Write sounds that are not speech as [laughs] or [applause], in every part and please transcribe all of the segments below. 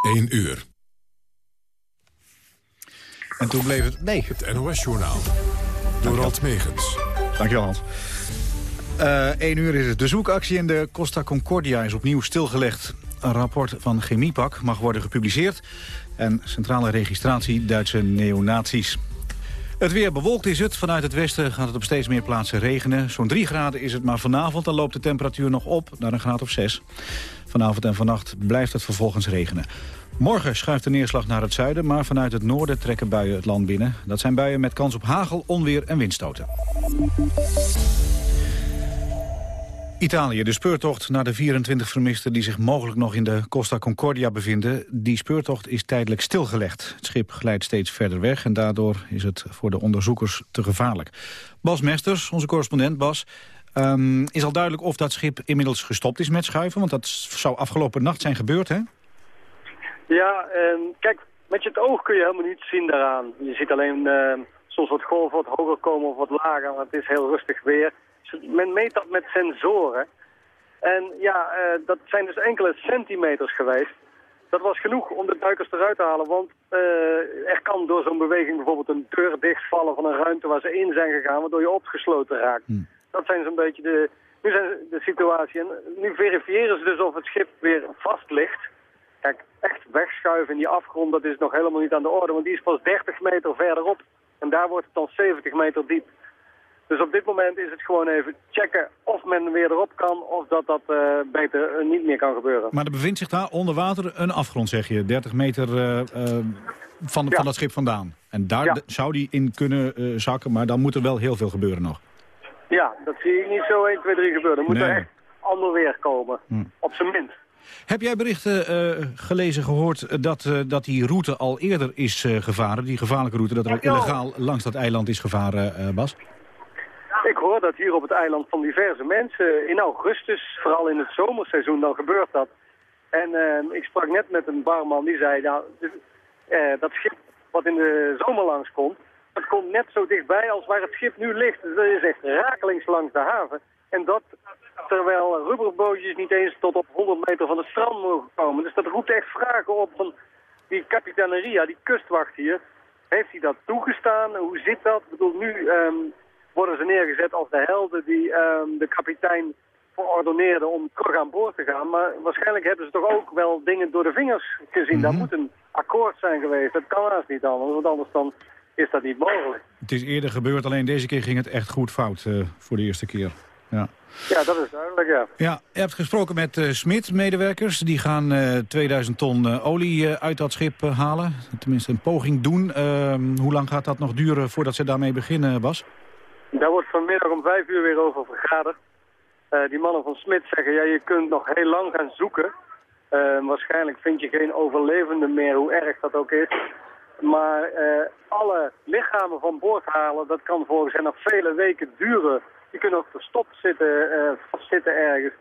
1 uur. En toen bleef het... Nee. Het NOS-journaal. Door Ralt Megens. Dankjewel, Hans. Uh, 1 uur is het. De zoekactie in de Costa Concordia is opnieuw stilgelegd. Een rapport van Chemiepak mag worden gepubliceerd. En centrale registratie Duitse neonazies. Het weer bewolkt is het. Vanuit het westen gaat het op steeds meer plaatsen regenen. Zo'n 3 graden is het, maar vanavond dan loopt de temperatuur nog op naar een graad of 6. Vanavond en vannacht blijft het vervolgens regenen. Morgen schuift de neerslag naar het zuiden, maar vanuit het noorden trekken buien het land binnen. Dat zijn buien met kans op hagel, onweer en windstoten. Italië, de speurtocht naar de 24 vermisten die zich mogelijk nog in de Costa Concordia bevinden. Die speurtocht is tijdelijk stilgelegd. Het schip glijdt steeds verder weg en daardoor is het voor de onderzoekers te gevaarlijk. Bas Mesters, onze correspondent Bas, um, is al duidelijk of dat schip inmiddels gestopt is met schuiven? Want dat zou afgelopen nacht zijn gebeurd, hè? Ja, um, kijk, met je het oog kun je helemaal niets zien daaraan. Je ziet alleen uh, soms wat golven wat hoger komen of wat lager, want het is heel rustig weer men meet dat met sensoren. En ja, uh, dat zijn dus enkele centimeters geweest. Dat was genoeg om de duikers eruit te halen, want uh, er kan door zo'n beweging bijvoorbeeld een deur dichtvallen van een ruimte waar ze in zijn gegaan, waardoor je opgesloten raakt. Hmm. Dat zijn zo'n beetje de, nu zijn de situatie. En nu verifiëren ze dus of het schip weer vast ligt. Kijk, echt wegschuiven in die afgrond, dat is nog helemaal niet aan de orde, want die is pas 30 meter verderop. En daar wordt het dan 70 meter diep. Dus op dit moment is het gewoon even checken of men weer erop kan... of dat dat uh, beter uh, niet meer kan gebeuren. Maar er bevindt zich daar onder water een afgrond, zeg je. 30 meter uh, van, ja. van dat schip vandaan. En daar ja. zou die in kunnen zakken, maar dan moet er wel heel veel gebeuren nog. Ja, dat zie ik niet zo 1, 2, 3 gebeuren. Er moet nee. er echt ander weer komen, hm. op zijn minst. Heb jij berichten gelezen, gehoord dat, dat die route al eerder is gevaren? Die gevaarlijke route, dat er ook illegaal langs dat eiland is gevaren, Bas? Ik hoor dat hier op het eiland van diverse mensen in augustus, vooral in het zomerseizoen, dan gebeurt dat. En ik sprak net met een barman die zei, nou, dat schip wat in de zomer langs dat komt net zo dichtbij als waar het schip nu ligt. Dat is echt rakelings langs de haven. En dat terwijl rubberbootjes niet eens tot op 100 meter van het strand mogen komen. Dus dat roept echt vragen op van die kapitaneria, die kustwacht hier. Heeft hij dat toegestaan? Hoe zit dat? Ik bedoel, nu um, worden ze neergezet als de helden die um, de kapitein verordoneerde om terug aan boord te gaan. Maar waarschijnlijk hebben ze toch ook wel dingen door de vingers gezien. Mm -hmm. Dat moet een akkoord zijn geweest. Dat kan haast niet anders, want anders dan is dat niet mogelijk. Het is eerder gebeurd, alleen deze keer ging het echt goed fout uh, voor de eerste keer. Ja. ja, dat is duidelijk, ja. Ja, je hebt gesproken met uh, Smit-medewerkers. Die gaan uh, 2000 ton uh, olie uit dat schip halen. Tenminste, een poging doen. Ehm, hoe lang gaat dat nog duren voordat ze daarmee beginnen, Bas? Daar wordt vanmiddag om vijf uur weer over vergaderd. Die mannen van Smit zeggen, ja, je kunt nog heel lang gaan zoeken. Uh, waarschijnlijk vind je geen overlevenden meer, hoe erg dat ook is. Maar uh, alle lichamen van boord halen, dat kan volgens hen nog vele weken duren. Die kunnen ook verstopt zitten, vastzitten ergens.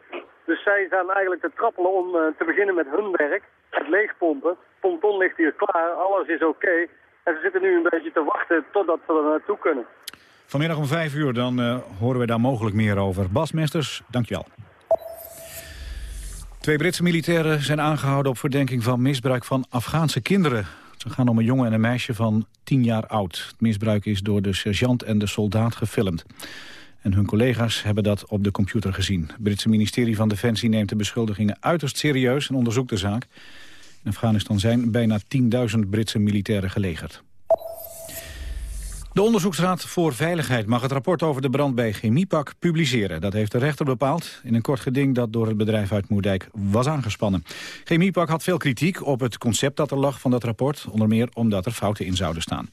Dus zij zijn eigenlijk te trappelen om te beginnen met hun werk. Het leegpompen. Ponton ligt hier klaar, alles is oké. En ze zitten nu een beetje te wachten totdat ze er naartoe kunnen. Vanmiddag om vijf uur, dan horen we daar mogelijk meer over. Bas Mesters, dankjewel. Twee Britse militairen zijn aangehouden op verdenking van misbruik van Afghaanse kinderen. Ze gaan om een jongen en een meisje van tien jaar oud. Het misbruik is door de sergeant en de soldaat gefilmd. En hun collega's hebben dat op de computer gezien. Het Britse ministerie van Defensie neemt de beschuldigingen uiterst serieus en onderzoekt de zaak. In Afghanistan zijn bijna 10.000 Britse militairen gelegerd. De Onderzoeksraad voor Veiligheid mag het rapport over de brand bij Chemiepak publiceren. Dat heeft de rechter bepaald in een kort geding dat door het bedrijf uit Moerdijk was aangespannen. Chemiepak had veel kritiek op het concept dat er lag van dat rapport, onder meer omdat er fouten in zouden staan.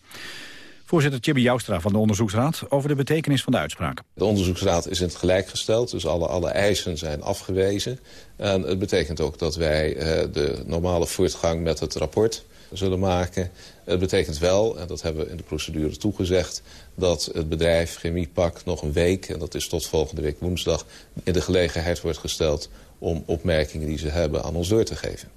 Voorzitter Tjibbe Joustra van de Onderzoeksraad over de betekenis van de uitspraak. De Onderzoeksraad is in het gelijk gesteld, dus alle, alle eisen zijn afgewezen. En het betekent ook dat wij uh, de normale voortgang met het rapport zullen maken. Het betekent wel, en dat hebben we in de procedure toegezegd... dat het bedrijf Chemiepak nog een week, en dat is tot volgende week woensdag... in de gelegenheid wordt gesteld om opmerkingen die ze hebben aan ons door te geven.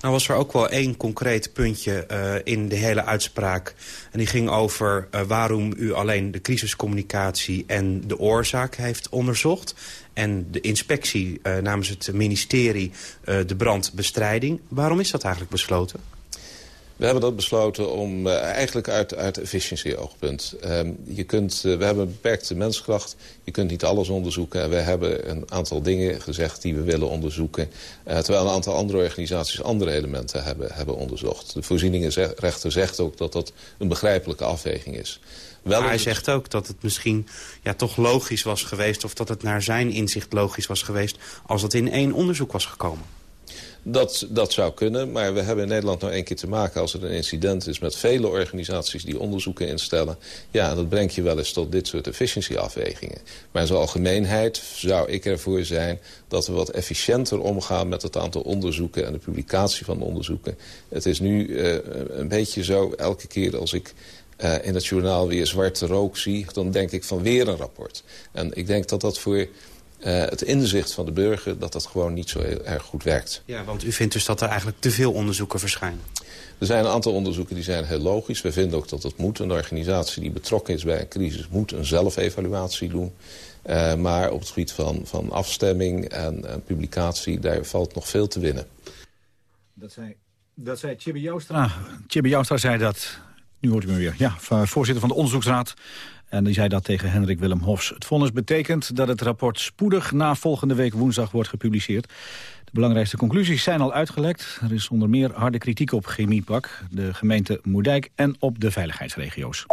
Nou was er ook wel één concreet puntje uh, in de hele uitspraak. En die ging over uh, waarom u alleen de crisiscommunicatie en de oorzaak heeft onderzocht. En de inspectie uh, namens het ministerie de brandbestrijding. Waarom is dat eigenlijk besloten? We hebben dat besloten om uh, eigenlijk uit, uit efficiëntie-oogpunt. Um, je kunt, uh, we hebben een beperkte menskracht. Je kunt niet alles onderzoeken. En we hebben een aantal dingen gezegd die we willen onderzoeken. Uh, terwijl een aantal andere organisaties andere elementen hebben, hebben onderzocht. De voorzieningenrechter zegt ook dat dat een begrijpelijke afweging is. Wel maar hij zegt ook dat het misschien ja, toch logisch was geweest... of dat het naar zijn inzicht logisch was geweest... als het in één onderzoek was gekomen. Dat, dat zou kunnen, maar we hebben in Nederland nou één keer te maken... als er een incident is met vele organisaties die onderzoeken instellen. Ja, dat brengt je wel eens tot dit soort efficiëntieafwegingen. Maar in zijn algemeenheid zou ik ervoor zijn... dat we wat efficiënter omgaan met het aantal onderzoeken... en de publicatie van de onderzoeken. Het is nu uh, een beetje zo, elke keer als ik... Uh, in het journaal weer zwarte rook zie... dan denk ik van weer een rapport. En ik denk dat dat voor uh, het inzicht van de burger dat dat gewoon niet zo heel erg goed werkt. Ja, want u vindt dus dat er eigenlijk te veel onderzoeken verschijnen? Er zijn een aantal onderzoeken die zijn heel logisch. We vinden ook dat het moet. Een organisatie die betrokken is bij een crisis moet een zelfevaluatie doen. Uh, maar op het gebied van, van afstemming en, en, publicatie, daar valt nog veel te winnen. Dat zei, dat zei Joustra. Tjibbe Joustra zei dat, nu hoort u me weer, ja, voorzitter van de onderzoeksraad en die zei dat tegen Hendrik Willem Hofs. Het vonnis betekent dat het rapport spoedig na volgende week woensdag wordt gepubliceerd. De belangrijkste conclusies zijn al uitgelekt. Er is onder meer harde kritiek op Chemiepak, de gemeente Moerdijk en op de veiligheidsregio's.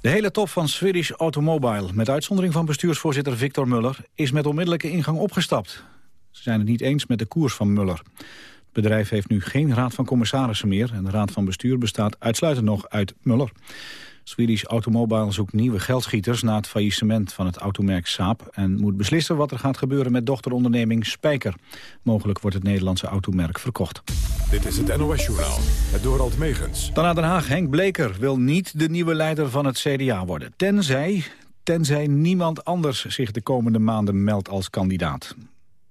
De hele top van Swedish Automobile, met uitzondering van bestuursvoorzitter Victor Muller, is met onmiddellijke ingang opgestapt. Ze zijn het niet eens met de koers van Muller. Het bedrijf heeft nu geen raad van commissarissen meer en de raad van bestuur bestaat uitsluitend nog uit Muller. Swedish Automobile zoekt nieuwe geldschieters na het faillissement van het automerk Saab... en moet beslissen wat er gaat gebeuren met dochteronderneming Spijker. Mogelijk wordt het Nederlandse automerk verkocht. Dit is het NOS-journaal, het Dorald Megens. Dan naar Den Haag. Henk Bleker wil niet de nieuwe leider van het CDA worden. Tenzij, tenzij niemand anders zich de komende maanden meldt als kandidaat.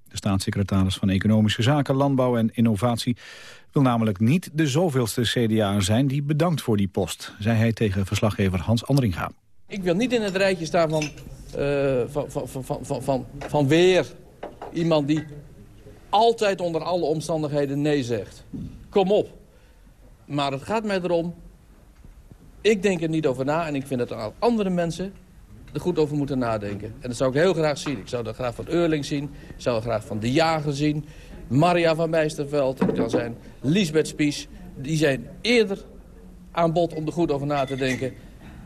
De staatssecretaris van Economische Zaken, Landbouw en Innovatie wil namelijk niet de zoveelste CDA zijn die bedankt voor die post, zei hij tegen verslaggever Hans Andringa. Ik wil niet in het rijtje staan van, uh, van, van, van, van, van, weer iemand die altijd onder alle omstandigheden nee zegt. Kom op. Maar het gaat mij erom, ik denk er niet over na en ik vind dat andere mensen er goed over moeten nadenken. En dat zou ik heel graag zien. Ik zou dat graag van Eurling zien, ik zou dat graag van De Jager zien... Maria van Bijsterveld, het kan zijn Lisbeth Spies. Die zijn eerder aan bod om er goed over na te denken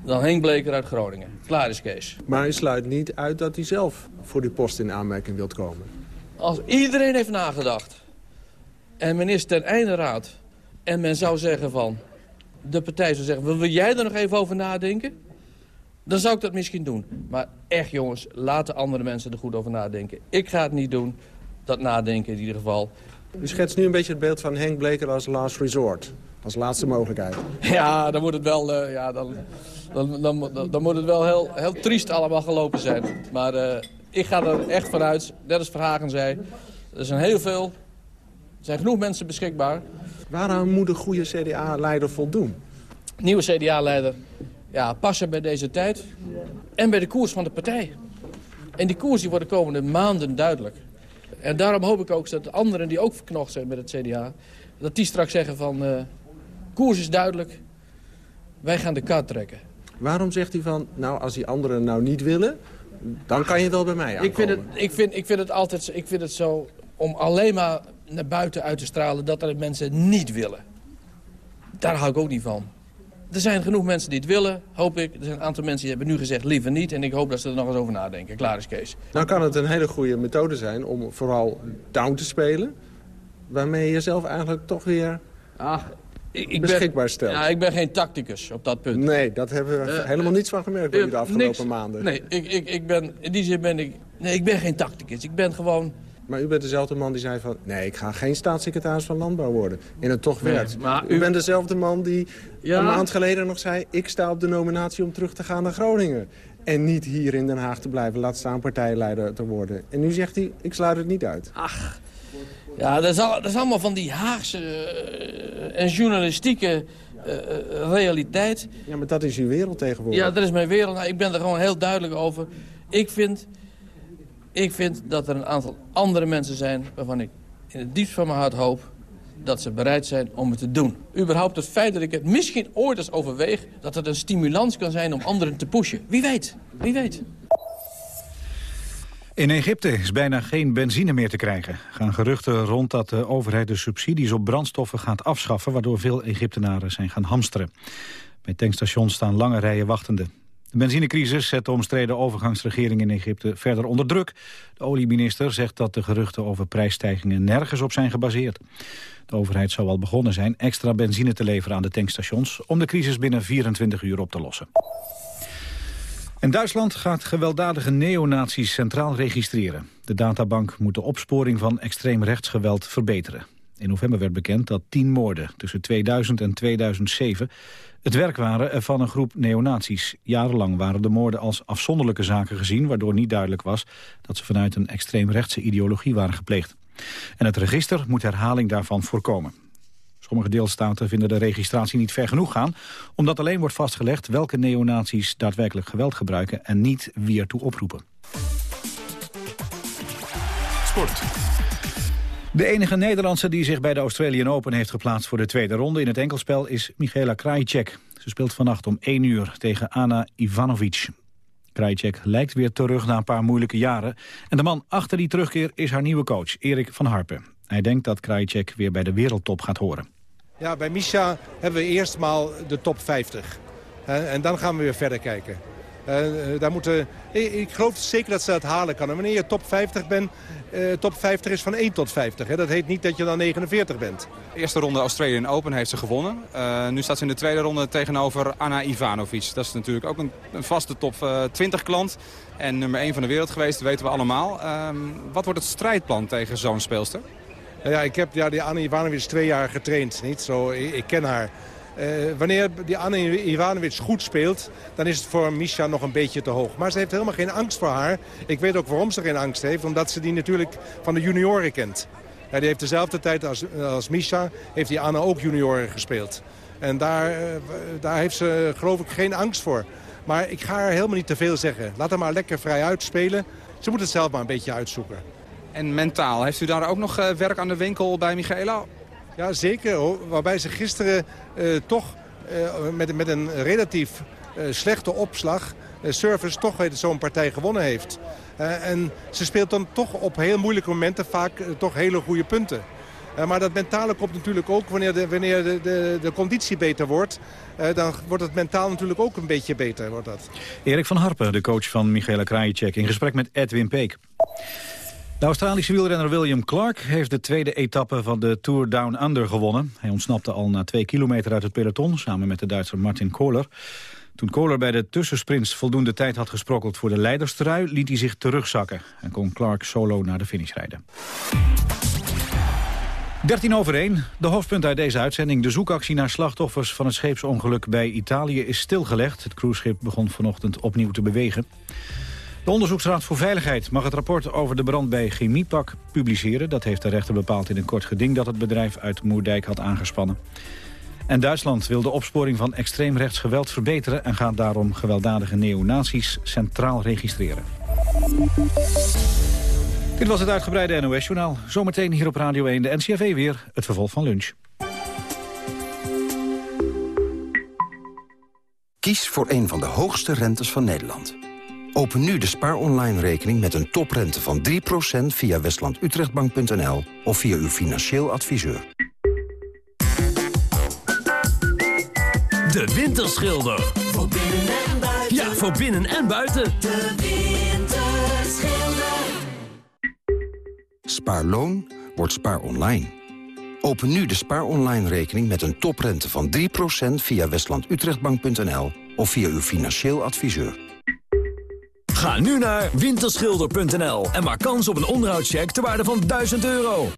dan Henk Bleker uit Groningen. Klaar is Kees. Maar hij sluit niet uit dat hij zelf voor die post in aanmerking wilt komen. Als iedereen heeft nagedacht en men is ten einde raad... en men zou zeggen van... de partij zou zeggen, wil jij er nog even over nadenken? Dan zou ik dat misschien doen. Maar echt jongens, laten andere mensen er goed over nadenken. Ik ga het niet doen dat nadenken in ieder geval. U schetst nu een beetje het beeld van Henk Bleker als last resort. Als laatste mogelijkheid. [laughs] Ja, dan moet het wel, uh, ja, dan, dan, dan, dan, moet het wel heel, heel triest allemaal gelopen zijn. Maar uh, ik ga er echt vanuit, net als Verhagen zei... er zijn heel veel, er zijn genoeg mensen beschikbaar. Waaraan moet een goede CDA-leider voldoen? Nieuwe CDA-leider ja, passen bij deze tijd en bij de koers van de partij. En die koers die wordt de komende maanden duidelijk. En daarom hoop ik ook dat anderen die ook verknocht zijn met het CDA... dat die straks zeggen van, uh, koers is duidelijk, wij gaan de kaart trekken. Waarom zegt u van, nou als die anderen nou niet willen, dan kan je wel bij mij aankomen? Ik vind het, ik vind, ik vind het altijd ik vind het zo om alleen maar naar buiten uit te stralen dat er mensen niet willen. Daar hou ik ook niet van. Er zijn genoeg mensen die het willen, hoop ik. Er zijn een aantal mensen die hebben nu gezegd liever niet. En ik hoop dat ze er nog eens over nadenken. Klaar is Kees. Nou kan het een hele goede methode zijn om vooral down te spelen. Waarmee je jezelf eigenlijk toch weer Ach, ik, ik beschikbaar stelt. Ja, ik ben geen tacticus op dat punt. Nee, dat hebben we uh, helemaal niets van gemerkt uh, de afgelopen niks. maanden. Nee, ik, ik, ik ben, in die zin ben ik... Nee, ik ben geen tacticus. Ik ben gewoon maar u bent dezelfde man die zei van... nee, ik ga geen staatssecretaris van Landbouw worden. En het toch werd. maar u... bent dezelfde man die een maand geleden nog zei... ik sta op de nominatie om terug te gaan naar Groningen. En niet hier in Den Haag te blijven, laat staan partijleider te worden. En nu zegt hij, ik sluit het niet uit. Ach, Ja, dat is, dat is allemaal van die Haagse uh, en journalistieke uh, realiteit. Ja, maar dat is uw wereld tegenwoordig. Ja, dat is mijn wereld. Nou, ik ben er gewoon heel duidelijk over. Ik vind, ik vind dat er een aantal andere mensen zijn... waarvan ik in het diepst van mijn hart hoop dat ze bereid zijn om het te doen. Überhaupt het feit dat ik het misschien ooit eens overweeg... dat het een stimulans kan zijn om anderen te pushen. Wie weet, wie weet. In Egypte is bijna geen benzine meer te krijgen. gaan geruchten rond dat de overheid de subsidies op brandstoffen gaat afschaffen... waardoor veel Egyptenaren zijn gaan hamsteren. Bij tankstations staan lange rijen wachtenden. De benzinecrisis zet de omstreden overgangsregering in Egypte verder onder druk. De olieminister zegt dat de geruchten over prijsstijgingen nergens op zijn gebaseerd. De overheid zou al begonnen zijn extra benzine te leveren aan de tankstations... om de crisis binnen 24 uur op te lossen. En Duitsland gaat gewelddadige neonazies centraal registreren. De databank moet de opsporing van extreem rechtsgeweld verbeteren. In november werd bekend dat tien moorden tussen 2000 en 2007 het werk waren van een groep neonazies. Jarenlang waren de moorden als afzonderlijke zaken gezien... waardoor niet duidelijk was dat ze vanuit een extreemrechtse ideologie waren gepleegd. En het register moet herhaling daarvan voorkomen. Sommige deelstaten vinden de registratie niet ver genoeg gaan... omdat alleen wordt vastgelegd welke neonazies daadwerkelijk geweld gebruiken... en niet wie ertoe oproepen. Sport. De enige Nederlandse die zich bij de Australian Open heeft geplaatst voor de tweede ronde in het enkelspel is Michaela Krajicek. Ze speelt vannacht om 1 uur tegen Anna Ivanovic. Krajicek lijkt weer terug na een paar moeilijke jaren. En de man achter die terugkeer is haar nieuwe coach, Erik van Harpen. Hij denkt dat Krajicek weer bij de wereldtop gaat horen. Ja, bij Misha hebben we eerst maal de top 50. En dan gaan we weer verder kijken. Uh, daar moeten, ik, geloof zeker dat ze dat halen kan. En wanneer je top 50 bent, uh, top 50 is van 1 tot 50. Hè. Dat heet niet dat je dan 49 bent. De eerste ronde Australian Open heeft ze gewonnen. Nu staat ze in de tweede ronde tegenover Anna Ivanovic. Dat is natuurlijk ook een, een vaste top 20 klant. En nummer 1 van de wereld geweest, dat weten we allemaal. Ehm, wat wordt het strijdplan tegen zo'n speelster? Ja, ik heb ja, die Anna Ivanovic twee jaar getraind. Niet? Zo, ik, ik ken haar. Uh, wanneer die Anna Ivanovic goed speelt, dan is het voor Misha nog een beetje te hoog. Maar ze heeft helemaal geen angst voor haar. Ik weet ook waarom ze geen angst heeft, omdat ze die natuurlijk van de junioren kent. Ja, die heeft dezelfde tijd als, als Misha, heeft die Anna ook junioren gespeeld. En daar, uh, daar heeft ze geloof ik geen angst voor. Maar ik ga haar helemaal niet te veel zeggen. Laat haar maar lekker vrij uitspelen. Ze moet het zelf maar een beetje uitzoeken. En mentaal, heeft u daar ook nog uh, werk aan de winkel bij Michaela? Ja, zeker. Waarbij ze gisteren uh, toch uh, met, met een relatief uh, slechte opslag... service toch zo'n partij gewonnen heeft. en ze speelt dan toch op heel moeilijke momenten vaak toch hele goede punten. maar dat mentale komt natuurlijk ook wanneer de, wanneer de, de, de conditie beter wordt. dan wordt het mentaal natuurlijk ook een beetje beter. Wordt dat. Erik van Harpen, de coach van Michaela Krajicek... in gesprek met Edwin Peek. De Australische wielrenner William Clark heeft de tweede etappe van de Tour Down Under gewonnen. Hij ontsnapte al na twee kilometer uit het peloton, samen met de Duitser Martin Kohler. Toen Kohler bij de tussensprints voldoende tijd had gesprokkeld voor de leiderstrui, liet hij zich terugzakken en kon Clark solo naar de finish rijden. 13 over 1. De hoofdpunt uit deze uitzending. De zoekactie naar slachtoffers van het scheepsongeluk bij Italië is stilgelegd. Het cruiseschip begon vanochtend opnieuw te bewegen. De Onderzoeksraad voor Veiligheid mag het rapport over de brand bij Chemiepak publiceren. Dat heeft de rechter bepaald in een kort geding dat het bedrijf uit Moerdijk had aangespannen. En Duitsland wil de opsporing van extreemrechts geweld verbeteren... en gaat daarom gewelddadige neonazies centraal registreren. Dit was het uitgebreide NOS-journaal. Zometeen hier op Radio 1 de NCRV weer, het vervolg van lunch. Kies voor een van de hoogste rentes van Nederland. Open nu de Spaar Online rekening met een toprente van 3% via westlandutrechtbank.nl of via uw financieel adviseur. De Winterschilder. Voor binnen en buiten. Ja, voor binnen en buiten. De Winterschilder. Spaarloon wordt Spaar Online. Open nu de Spaar Online rekening met een toprente van 3% via westlandutrechtbank.nl of via uw financieel adviseur. Ga nu naar winterschilder.nl en maak kans op een onderhoudscheck ter waarde van 1000 euro.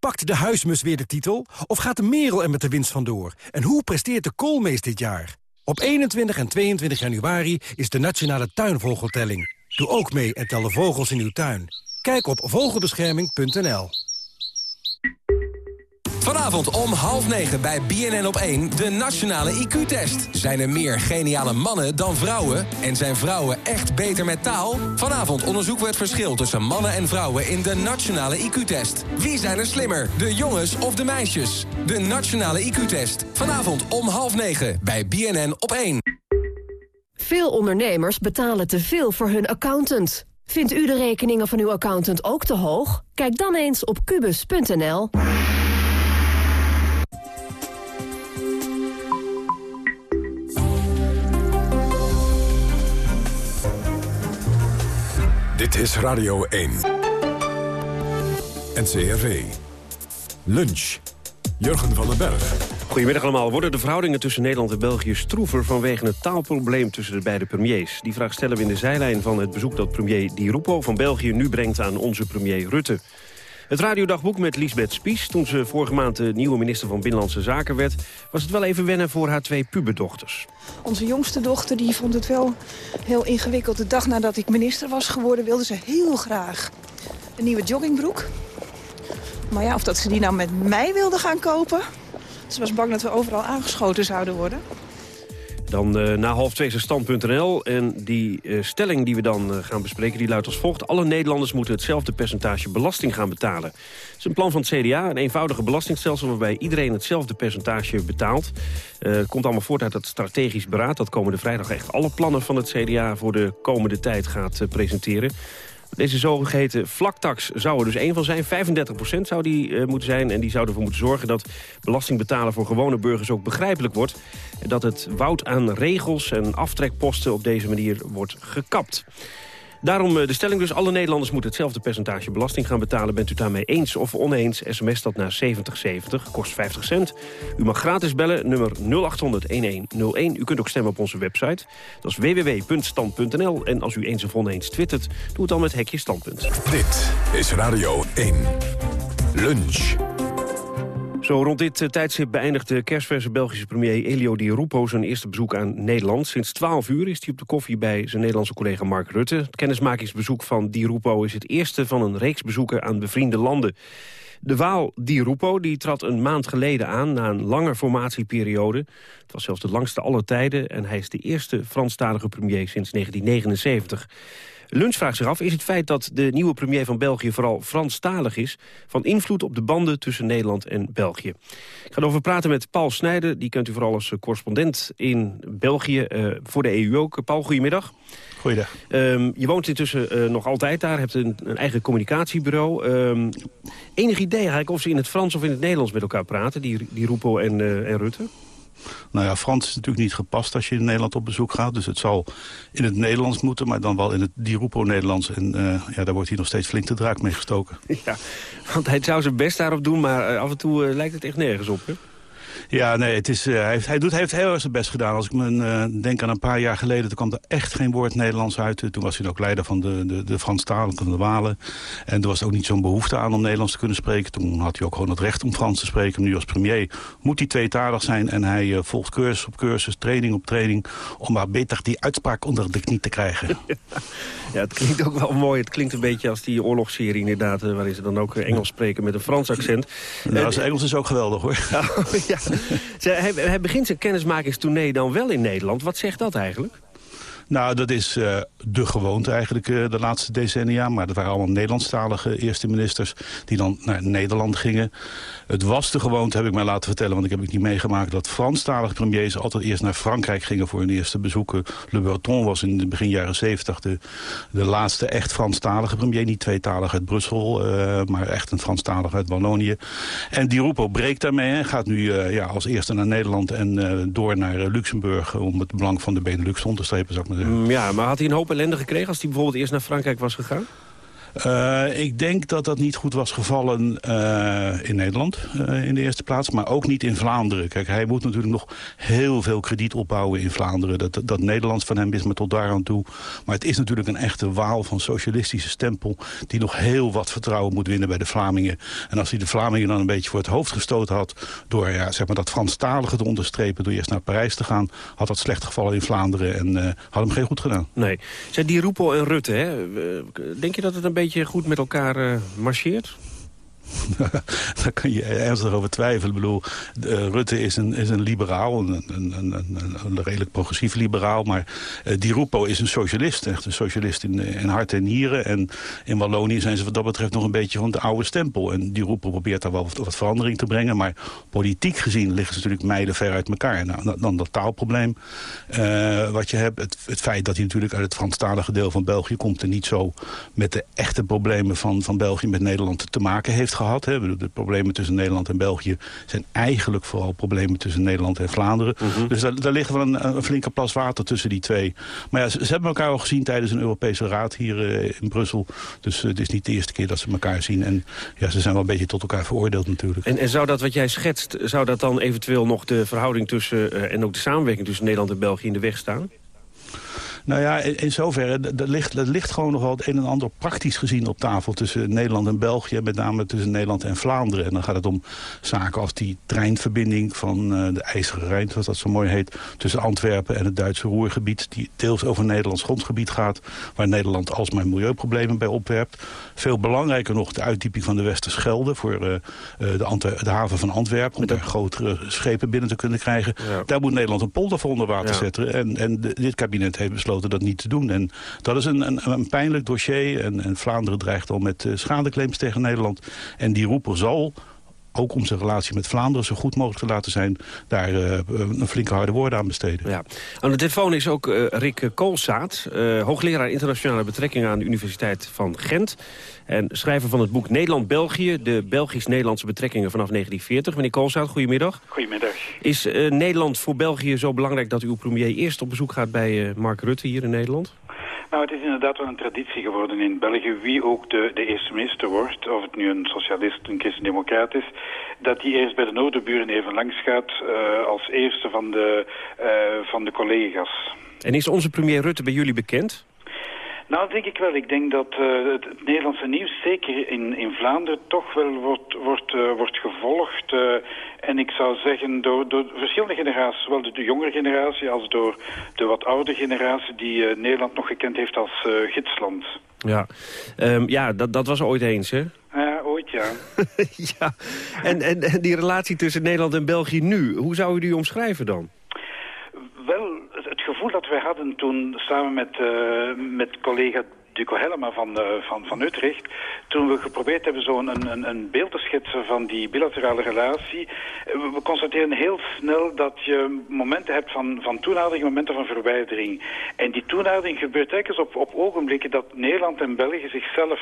Pakt de huismus weer de titel of gaat de merel er met de winst vandoor? En hoe presteert de koolmees dit jaar? Op 21 en 22 januari is de Nationale Tuinvogeltelling. Doe ook mee en tel de vogels in uw tuin. Kijk op vogelbescherming.nl. Vanavond om half negen bij BNN op 1 de nationale IQ-test. Zijn er meer geniale mannen dan vrouwen? En zijn vrouwen echt beter met taal? Vanavond onderzoeken we het verschil tussen mannen en vrouwen in de nationale IQ-test. Wie zijn er slimmer, de jongens of de meisjes? De nationale IQ-test. Vanavond om half negen bij BNN op 1. Veel ondernemers betalen te veel voor hun accountant. Vindt u de rekeningen van uw accountant ook te hoog? Kijk dan eens op kubus.nl. Dit is Radio 1. NCRV. Lunch. Jurgen van den Berg. Goedemiddag allemaal. Worden de verhoudingen tussen Nederland en België stroever... vanwege het taalprobleem tussen de beide premiers? Die vraag stellen we in de zijlijn van het bezoek dat premier Di Rupo van België... nu brengt aan onze premier Rutte. Het radiodagboek met Lisbeth Spies. Toen ze vorige maand de nieuwe minister van Binnenlandse Zaken werd... was het wel even wennen voor haar twee puberdochters. Onze jongste dochter die vond het wel heel ingewikkeld. De dag nadat ik minister was geworden wilde ze heel graag een nieuwe joggingbroek. Maar ja, of dat ze die nou met mij wilde gaan kopen... Ze was bang dat we overal aangeschoten zouden worden. Dan uh, na half twee is stand.nl. En die uh, stelling die we dan uh, gaan bespreken, die luidt als volgt. Alle Nederlanders moeten hetzelfde percentage belasting gaan betalen. Het is een plan van het CDA, een eenvoudige belastingstelsel... waarbij iedereen hetzelfde percentage betaalt. Het komt allemaal voort uit het strategisch beraad... dat komende vrijdag echt alle plannen van het CDA... voor de komende tijd gaat presenteren. Deze zogeheten vlaktax zou er dus één van zijn. 35% zou die uh, moeten zijn. En die zou ervoor moeten zorgen dat belasting betalen voor gewone burgers ook begrijpelijk wordt. En dat het woud aan regels en aftrekposten op deze manier wordt gekapt. Daarom eh, de stelling dus, alle Nederlanders moeten hetzelfde percentage belasting gaan betalen. Bent u daarmee eens of oneens, sms dat naar 7070, kost 50 cent. U mag gratis bellen, nummer 0800-1101. U kunt ook stemmen op onze website. Dat is www.stand.nl. En als u eens of oneens twittert, doe het dan met hekje standpunt. Dit is Radio 1. Lunch. Rond dit uh, tijdstip beëindigt de kerstverse Belgische premier Elio Di Rupo zijn eerste bezoek aan Nederland. Sinds 12 uur is hij op de koffie bij zijn Nederlandse collega Mark Rutte. Het kennismakingsbezoek van Di Rupo is het eerste van een reeks bezoeken aan bevriende landen. De Waal Di Rupo die trad een maand geleden aan na een lange formatieperiode. Het was zelfs de langste aller tijden en hij is de eerste Franstalige premier sinds 1979. Lunch vraagt zich af, is het feit dat de nieuwe premier van België vooral Franstalig is... van invloed op de banden tussen Nederland en België? Ik ga erover praten met Paul Snijder. Die kent u vooral als correspondent in België, uh, voor de EU ook. Paul, goedemiddag. Goeiedag. Um, je woont intussen uh, nog altijd daar, hebt een, een eigen communicatiebureau. Um, enig idee eigenlijk of ze in het Frans of in het Nederlands met elkaar praten, die, die Roepo en, uh, en Rutte? Nou ja, Frans is natuurlijk niet gepast als je in Nederland op bezoek gaat. Dus het zal in het Nederlands moeten, maar dan wel in het Dirupo-Nederlands. En uh, ja, daar wordt hij nog steeds flink de draak mee gestoken. [laughs] Ja, want hij zou zijn best daarop doen, maar uh, af en toe uh, lijkt het echt nergens op, hè? Ja, nee, het is, uh, hij, heeft, hij, doet, hij heeft heel erg zijn best gedaan. Als ik me uh, denk aan een paar jaar geleden, toen kwam er echt geen woord Nederlands uit. Toen was hij ook leider van de, de, de van de Walen. En er was ook niet zo'n behoefte aan om Nederlands te kunnen spreken. Toen had hij ook gewoon het recht om Frans te spreken. Nu als premier moet hij tweetalig zijn. En hij uh, volgt cursus op cursus, training op training... om maar beter die uitspraak onder de knie te krijgen. [laughs] ja, het klinkt ook wel mooi. Het klinkt een beetje als die oorlogsserie inderdaad... waarin ze dan ook Engels spreken met een Frans accent. Nou, zijn Engels is ook geweldig, hoor. [laughs] ja, hij, hij begint zijn kennismakingstournee dan wel in Nederland. Wat zegt dat eigenlijk? Nou, dat is uh, de gewoonte eigenlijk uh, de laatste decennia. Maar dat waren allemaal Nederlandstalige eerste ministers die dan naar Nederland gingen. Het was de gewoonte, heb ik mij laten vertellen, want ik heb het niet meegemaakt... dat Franstalige premiers altijd eerst naar Frankrijk gingen voor hun eerste bezoeken. Le Breton was in de begin jaren zeventig de, de laatste echt Franstalige premier. Niet tweetalig uit Brussel, uh, maar echt een Franstalige uit Wallonië. En Di Rupo breekt daarmee en gaat nu ja, als eerste naar Nederland... en door naar Luxemburg om het belang van de Benelux te onderstrepen, zou ik zeggen. Ja, maar had hij een hoop ellende gekregen als hij bijvoorbeeld eerst naar Frankrijk was gegaan? Uh, ik denk dat dat niet goed was gevallen uh, in Nederland uh, in de eerste plaats. Maar ook niet in Vlaanderen. Kijk, hij moet natuurlijk nog heel veel krediet opbouwen in Vlaanderen. Dat, dat Nederlands van hem is me tot daar aan toe. Maar het is natuurlijk een echte waal van socialistische stempel... die nog heel wat vertrouwen moet winnen bij de Vlamingen. En als hij de Vlamingen dan een beetje voor het hoofd gestoten had... door ja, zeg maar dat Franstalige te onderstrepen, door eerst naar Parijs te gaan... had dat slecht gevallen in Vlaanderen en had hem geen goed gedaan. Nee. Zijn die Roepo en Rutte, hè? denk je dat het een beetje beetje goed met elkaar uh, marcheert? [laughs] Daar kan je ernstig over twijfelen. Ik bedoel, Rutte is een, is een liberaal, een, een, een, een redelijk progressief liberaal. Maar uh, Di Rupo is een socialist, echt een socialist in, in hart en nieren. En in Wallonië zijn ze wat dat betreft nog een beetje van de oude stempel. En Di Rupo probeert daar wel wat, wat verandering te brengen. Maar politiek gezien liggen ze natuurlijk mijlen ver uit elkaar. Nou, dan dat taalprobleem uh, wat je hebt. Het, het, feit dat hij natuurlijk uit het Franstalige deel van België komt... en niet zo met de echte problemen van, van België met Nederland te maken heeft gehad. Hè. De problemen tussen Nederland en België zijn eigenlijk vooral problemen tussen Nederland en Vlaanderen. Mhm. Dus daar, daar ligt wel een, een, flinke plas water tussen die twee. Maar ja, ze, hebben elkaar al gezien tijdens een Europese raad hier uh, in Brussel. Dus uh, het is niet de eerste keer dat ze elkaar zien. En ja, ze zijn wel een beetje tot elkaar veroordeeld natuurlijk. En, en zou dat wat jij schetst, zou dat dan eventueel nog de verhouding tussen... Uh, en ook de samenwerking tussen Nederland en België in de weg staan? Nou ja, in, zoverre, er ligt, er ligt gewoon nog wel het een en ander praktisch gezien op tafel... tussen Nederland en België, met name tussen Nederland en Vlaanderen. En dan gaat het om zaken als die treinverbinding van uh, de IJzeren Rijn... zoals dat zo mooi heet, tussen Antwerpen en het Duitse Roergebied... die deels over Nederlands grondgebied gaat... waar Nederland alsmaar milieuproblemen bij opwerpt. Veel belangrijker nog de uitdieping van de Westerschelde... voor uh, de, de, haven van Antwerpen, om daar grotere schepen binnen te kunnen krijgen. Daar moet Nederland een polder voor onder water zetten. En, en dit kabinet heeft besloten dat niet te doen. En dat is een, een, een pijnlijk dossier. En, en, Vlaanderen dreigt al met uh, schadeclaims tegen Nederland. En die roeper zal ook om zijn relatie met Vlaanderen zo goed mogelijk te laten zijn... daar uh, een flinke harde woorden aan besteden. Ja. Aan de telefoon is ook uh, Rick Koolzaad, uh, hoogleraar internationale betrekkingen... aan de Universiteit van Gent. En schrijver van het boek Nederland-België... de Belgisch-Nederlandse betrekkingen vanaf 1940. Meneer Koolzaad, goedemiddag. Goedemiddag. Is Nederland voor België zo belangrijk dat uw premier eerst op bezoek gaat... bij Mark Rutte hier in Nederland? Nou, het is inderdaad wel een traditie geworden in België. Wie ook de, de eerste minister wordt, of het nu een socialist, een christendemocraat is, dat die eerst bij de noorderburen even langs gaat uh, als eerste van de, uh, van de collega's. En is onze premier Rutte bij jullie bekend? Nou, denk ik wel. Ik denk dat uh, het, Nederlandse nieuws, zeker in, in Vlaanderen, toch wel wordt, wordt, uh, wordt gevolgd. Uh, en ik zou zeggen door, door verschillende generaties, zowel de, de jongere generatie als door de wat oudere generatie die Nederland nog gekend heeft als gidsland. Ja, um, ja dat, dat was ooit eens, hè? Ja, ooit, ja. [laughs] ja. En, en, en die relatie tussen Nederland en België nu, hoe zou u die omschrijven dan? Wel, gevoel dat wij hadden toen samen met, uh, met collega Duco Helma van, uh, van, van Utrecht. Toen we geprobeerd hebben zo'n een, een, een beeld te schetsen van die bilaterale relatie. We constateren heel snel dat je momenten hebt van, van toenadering, momenten van verwijdering. En die toenadering gebeurt telkens op, op ogenblikken dat Nederland en België zichzelf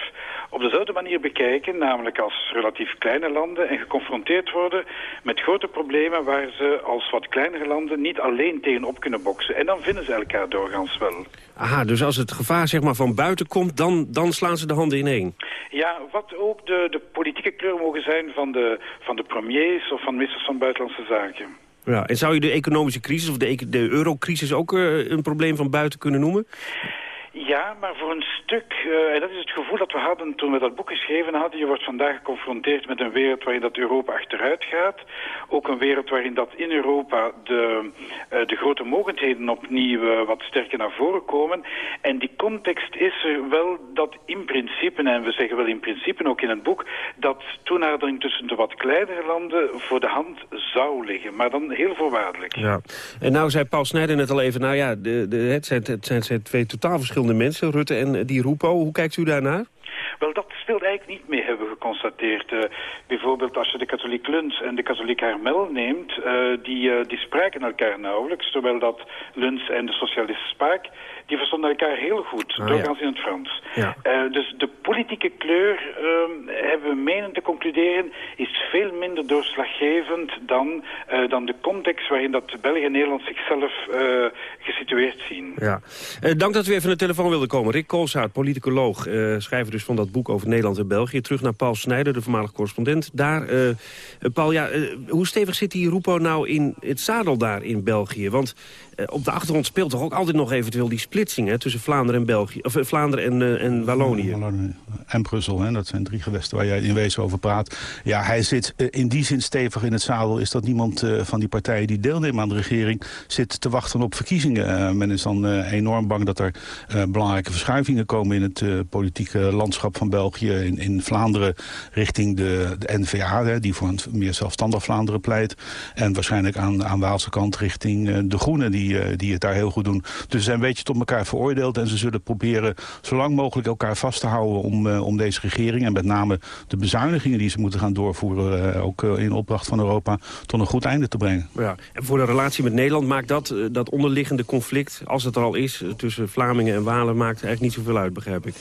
op dezelfde manier bekijken. Namelijk als relatief kleine landen en geconfronteerd worden met grote problemen waar ze als wat kleinere landen niet alleen tegenop kunnen boksen. En dan vinden ze elkaar doorgaans wel. Aha, dus als het gevaar zeg maar van buiten komt, dan, dan slaan ze de handen ineen. Ja, wat ook de, de politieke kleur mogen zijn van de, van de premiers of van ministers van Buitenlandse Zaken. Ja, en zou je de economische crisis of de, de eurocrisis ook uh, een probleem van buiten kunnen noemen? Ja, maar voor een stuk, uh, en dat is het gevoel dat we hadden toen we dat boek geschreven hadden. Je wordt vandaag geconfronteerd met een wereld waarin dat Europa achteruit gaat. Ook een wereld waarin dat in Europa de, uh, de grote mogendheden opnieuw uh, wat sterker naar voren komen. En die context is er wel dat in principe, en we zeggen wel in principe ook in het boek, dat toenadering tussen de wat kleinere landen voor de hand zou liggen. Maar dan heel voorwaardelijk. Ja. En nou zei Paul Snijder net al even, nou ja, de, de, het, het zijn, het zijn twee totaal verschillende verschillende mensen, Rutte en die Roepo. Hoe kijkt u daarnaar? Wel, dat speelt eigenlijk niet mee, hebben geconstateerd. Uh, bijvoorbeeld als je de katholiek Luns en de katholiek Hermel neemt, uh, die, uh, die spraken elkaar nauwelijks. Terwijl dat Luns en de socialist Spaak, die verstonden elkaar heel goed, ah, doorgaans ja. in het Frans. Ja. dus de politieke kleur, hebben we menen te concluderen, is veel minder doorslaggevend dan, dan de context waarin dat België en Nederland zichzelf gesitueerd zien. Ja. dank dat u even naar de telefoon wilde komen. Rick Koolzaad, politicoloog, schrijver dus van dat boek over Nederland en België. Terug naar Paul Snijder, de voormalig correspondent. Daar, Paul, ja, hoe stevig zit die Roepo nou in het zadel daar in België? Want op de achtergrond speelt toch ook altijd nog eventueel die splitsing tussen Vlaanderen en België, of Vlaanderen en, en Wallonië. En Brussel, hè, dat zijn drie gewesten waar jij in wezen over praat. Ja, hij zit in die zin stevig in het zadel. Is dat niemand van die partijen die deelnemen aan de regering zit te wachten op verkiezingen. men is dan enorm bang dat er belangrijke verschuivingen komen in het politieke landschap van België. In, in Vlaanderen richting de, de NVA, die voor een meer zelfstandig Vlaanderen pleit. En waarschijnlijk aan, aan Waalse kant richting de Groenen, die, die het daar heel goed doen. Dus ze zijn een beetje tot elkaar veroordeeld en ze zullen proberen zo lang mogelijk elkaar vast te houden om, om deze regering en met name de bezuinigingen die ze moeten gaan doorvoeren, ook in opdracht van Europa, tot een goed einde te brengen. Ja. En voor de relatie met Nederland maakt dat, dat onderliggende conflict, als het er al is, tussen Vlamingen en Walen, maakt eigenlijk niet zoveel uit, begrijp ik.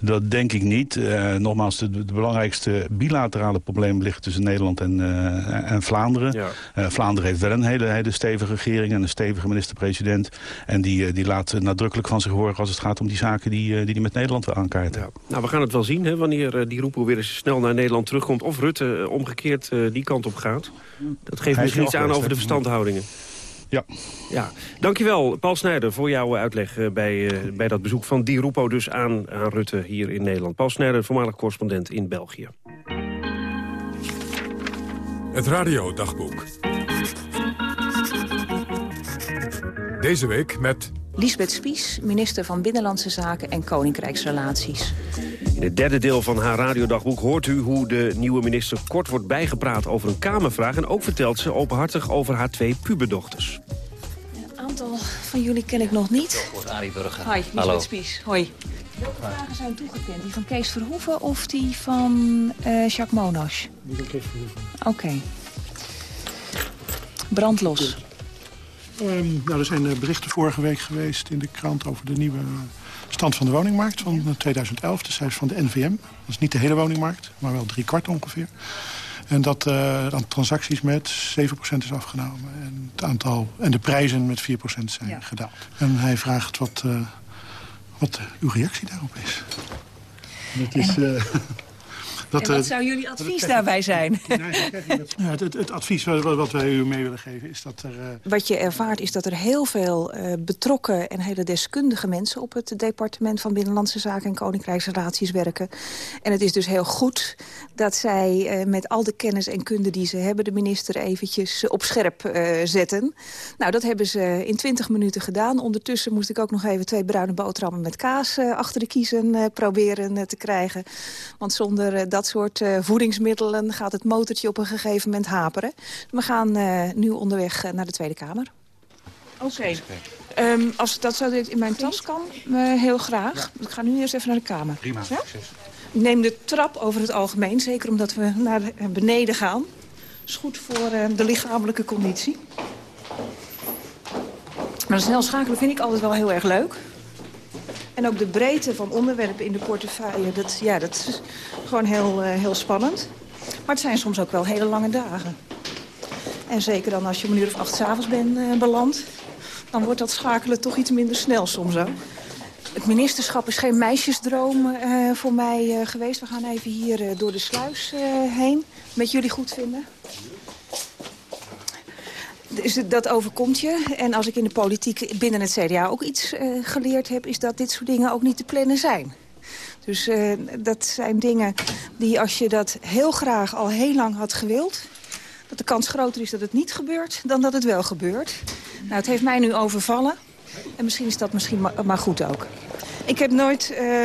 Dat denk ik niet. Uh, nogmaals, de, de, belangrijkste bilaterale problemen liggen tussen Nederland en, uh, en Vlaanderen. Ja. Uh, Vlaanderen heeft wel een hele, hele stevige regering en een stevige minister-president. En die, die laat nadrukkelijk van zich horen als het gaat om die zaken die die, die met Nederland wil aankaarten. Ja. Nou, we gaan het wel zien hè, wanneer die roepen weer eens snel naar Nederland terugkomt. Of Rutte omgekeerd die kant op gaat. Dat geeft misschien iets aan over de verstandhoudingen. Ja. ja. Dankjewel, Paul Snijder, voor jouw uitleg eh, bij, uh, bij dat bezoek van Di Rupo dus aan, aan Rutte hier in Nederland. Paul Snijder, voormalig correspondent in België. Het radiodagboek. Deze week met... Lisbeth Spies, minister van Binnenlandse Zaken en Koninkrijksrelaties. In het derde deel van haar radiodagboek hoort u hoe de nieuwe minister kort wordt bijgepraat over een Kamervraag. En ook vertelt ze openhartig over haar twee puberdochters. Een aantal van jullie ken ik nog niet. Arie Burger. Hoi, Lisbeth Spies. Hoi. Welke vragen zijn toegekend? Die van Kees Verhoeven of die van uh, Jacques Monos? Die van Kees Verhoeven. Oké. Okay. Brandlos. Um, nou, er zijn berichten vorige week geweest in de krant over de nieuwe stand van de woningmarkt van 2011. De cijfers van de NVM. Dat is niet de hele woningmarkt, maar wel drie kwart ongeveer. En dat uh, het aantal transacties met 7% is afgenomen. En, het aantal, en de prijzen met 4% zijn ja. gedaald. En hij vraagt wat, uh, wat uw reactie daarop is. Dat is... Uh, [laughs] dat, en wat zou jullie advies daarbij zijn? [laughs] ja, het, het, advies wat, wat, wij u mee willen geven is dat er... Uh... Wat je ervaart is dat er heel veel uh, betrokken en hele deskundige mensen... op het departement van Binnenlandse Zaken en Koninkrijksrelaties werken. En het is dus heel goed dat zij uh, met al de kennis en kunde die ze hebben... de minister eventjes op scherp zetten. Nou, dat hebben ze in 20 minuten gedaan. Ondertussen moest ik ook nog even twee bruine boterhammen met kaas... achter de kiezen proberen te krijgen. Want zonder dat dat soort uh, voedingsmiddelen gaat het motortje op een gegeven moment haperen. We gaan uh, nu onderweg uh, naar de Tweede Kamer. Oké. Okay. Um, als dat zo in mijn tas kan, heel graag. Ja. Ik ga nu eerst even naar de Kamer. Prima, ja? Ik neem de trap over het algemeen, zeker omdat we naar beneden gaan. Dat is goed voor de lichamelijke conditie. Maar snel schakelen vind ik altijd wel heel erg leuk. En ook de breedte van onderwerpen in de portefeuille, dat, ja, dat is gewoon heel, uh, heel spannend. Maar het zijn soms ook wel hele lange dagen. En zeker dan als je om een uur of acht s'avonds bent uh, beland... dan wordt dat schakelen toch iets minder snel soms. Het ministerschap is geen meisjesdroom uh, voor mij geweest. We gaan even hier door de sluis heen. Met jullie goed vinden. Dat overkomt je. En als ik in de politiek binnen het CDA ook iets uh, geleerd heb... is dat dit soort dingen ook niet te plannen zijn. Dus uh, dat zijn dingen die als je dat heel graag al heel lang had gewild... dat de kans groter is dat het niet gebeurt dan dat het wel gebeurt. Nou, het heeft mij nu overvallen. En misschien is dat misschien maar, goed ook. Ik heb nooit uh,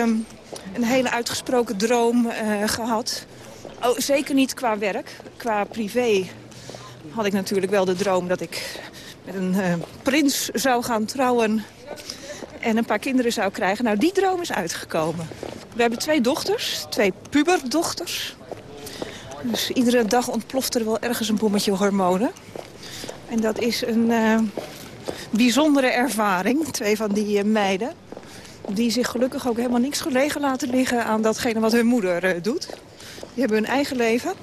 een hele uitgesproken droom uh, gehad. Oh, zeker niet qua werk. Qua privé had ik natuurlijk wel de droom dat ik met een uh, prins zou gaan trouwen en een paar kinderen zou krijgen. Nou, die droom is uitgekomen. We hebben twee dochters, twee puberdochters. Dus iedere dag ontploft er wel ergens een bommetje hormonen. En dat is een uh, bijzondere ervaring, twee van die uh, meiden. Die zich gelukkig ook helemaal niks gelegen laten liggen aan datgene wat hun moeder doet. Die hebben hun eigen leven.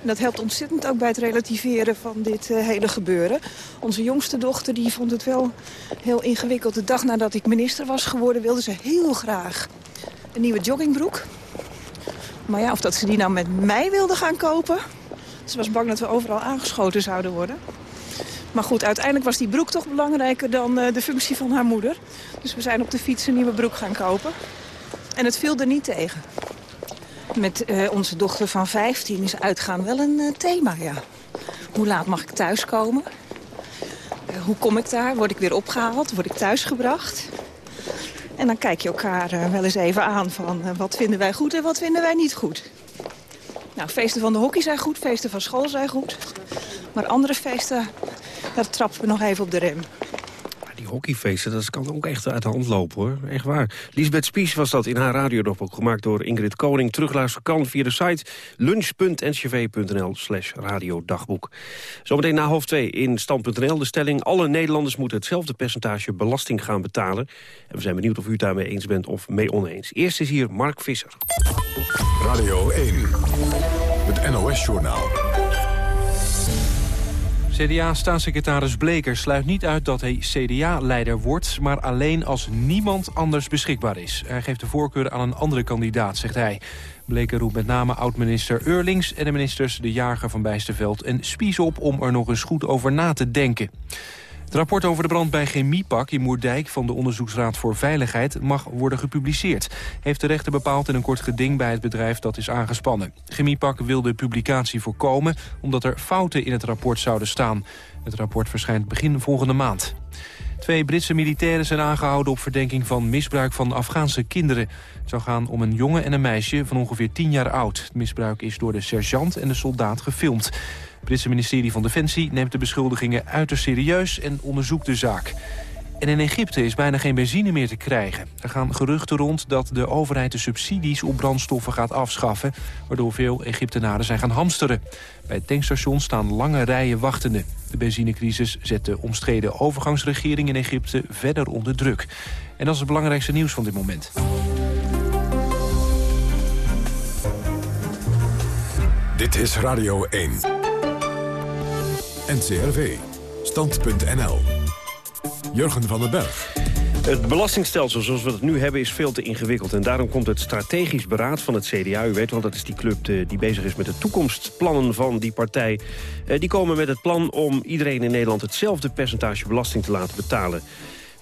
En dat helpt ontzettend ook bij het relativeren van dit uh, hele gebeuren. Onze jongste dochter die vond het wel heel ingewikkeld. De dag nadat ik minister was geworden wilde ze heel graag een nieuwe joggingbroek. Maar ja, of dat ze die nou met mij wilde gaan kopen... Ze was bang dat we overal aangeschoten zouden worden. Maar goed, uiteindelijk was die broek toch belangrijker dan uh, de functie van haar moeder. Dus we zijn op de fiets een nieuwe broek gaan kopen. En het viel er niet tegen. Met uh, onze dochter van 15 is uitgaan wel een uh, thema, ja. Hoe laat mag ik thuiskomen? Uh, hoe kom ik daar? Word ik weer opgehaald? Word ik thuisgebracht? En dan kijk je elkaar wel eens even aan van wat vinden wij goed en wat vinden wij niet goed. Nou, feesten van de hockey zijn goed, feesten van school zijn goed. Maar andere feesten, daar trappen we nog even op de rem die hockeyfeesten, dat kan ook echt uit de hand lopen, hoor. Echt waar. Lisbeth Spies was dat in haar radiodagboek, gemaakt door Ingrid Koning. Terugluisteren kan via de site lunch.ncv.nl slash radiodagboek. Zometeen na half twee in stand.nl de stelling... alle Nederlanders moeten hetzelfde percentage belasting gaan betalen. En we zijn benieuwd of u daarmee eens bent of mee oneens. Eerst is hier Mark Visser. Radio 1, het NOS-journaal. CDA-staatssecretaris Bleker sluit niet uit dat hij CDA-leider wordt... maar alleen als niemand anders beschikbaar is. Hij geeft de voorkeur aan een andere kandidaat, zegt hij. Bleker roept met name oud-minister Eurlings en de ministers De Jager van Bijsterveld en Spies op... om er nog eens goed over na te denken. Het rapport over de brand bij Chemiepak in Moerdijk... van de Onderzoeksraad voor Veiligheid mag worden gepubliceerd. Heeft de rechter bepaald in een kort geding bij het bedrijf dat is aangespannen. Chemiepak wil de publicatie voorkomen... omdat er fouten in het rapport zouden staan. Het rapport verschijnt begin volgende maand. Twee Britse militairen zijn aangehouden op verdenking van misbruik van Afghaanse kinderen. Het zou gaan om een jongen en een meisje van ongeveer 10 jaar oud. Het misbruik is door de sergeant en de soldaat gefilmd. Britse ministerie van Defensie neemt de beschuldigingen uiterst serieus en onderzoekt de zaak. En in Egypte is bijna geen benzine meer te krijgen. Er gaan geruchten rond dat de overheid de subsidies op brandstoffen gaat afschaffen... waardoor veel Egyptenaren zijn gaan hamsteren. Bij het tankstation staan lange rijen wachtenden. De benzinecrisis zet de omstreden overgangsregering in Egypte verder onder druk. En dat is het belangrijkste nieuws van dit moment. Dit is Radio 1. NCRV. Stand.nl. Jurgen van den Berg. Het belastingstelsel zoals we het nu hebben is veel te ingewikkeld. En daarom komt het strategisch beraad van het CDA. U weet wel, dat is die club eh, die bezig is met de toekomstplannen van die partij. Eh, die komen met het plan om iedereen in Nederland hetzelfde percentage belasting te laten betalen.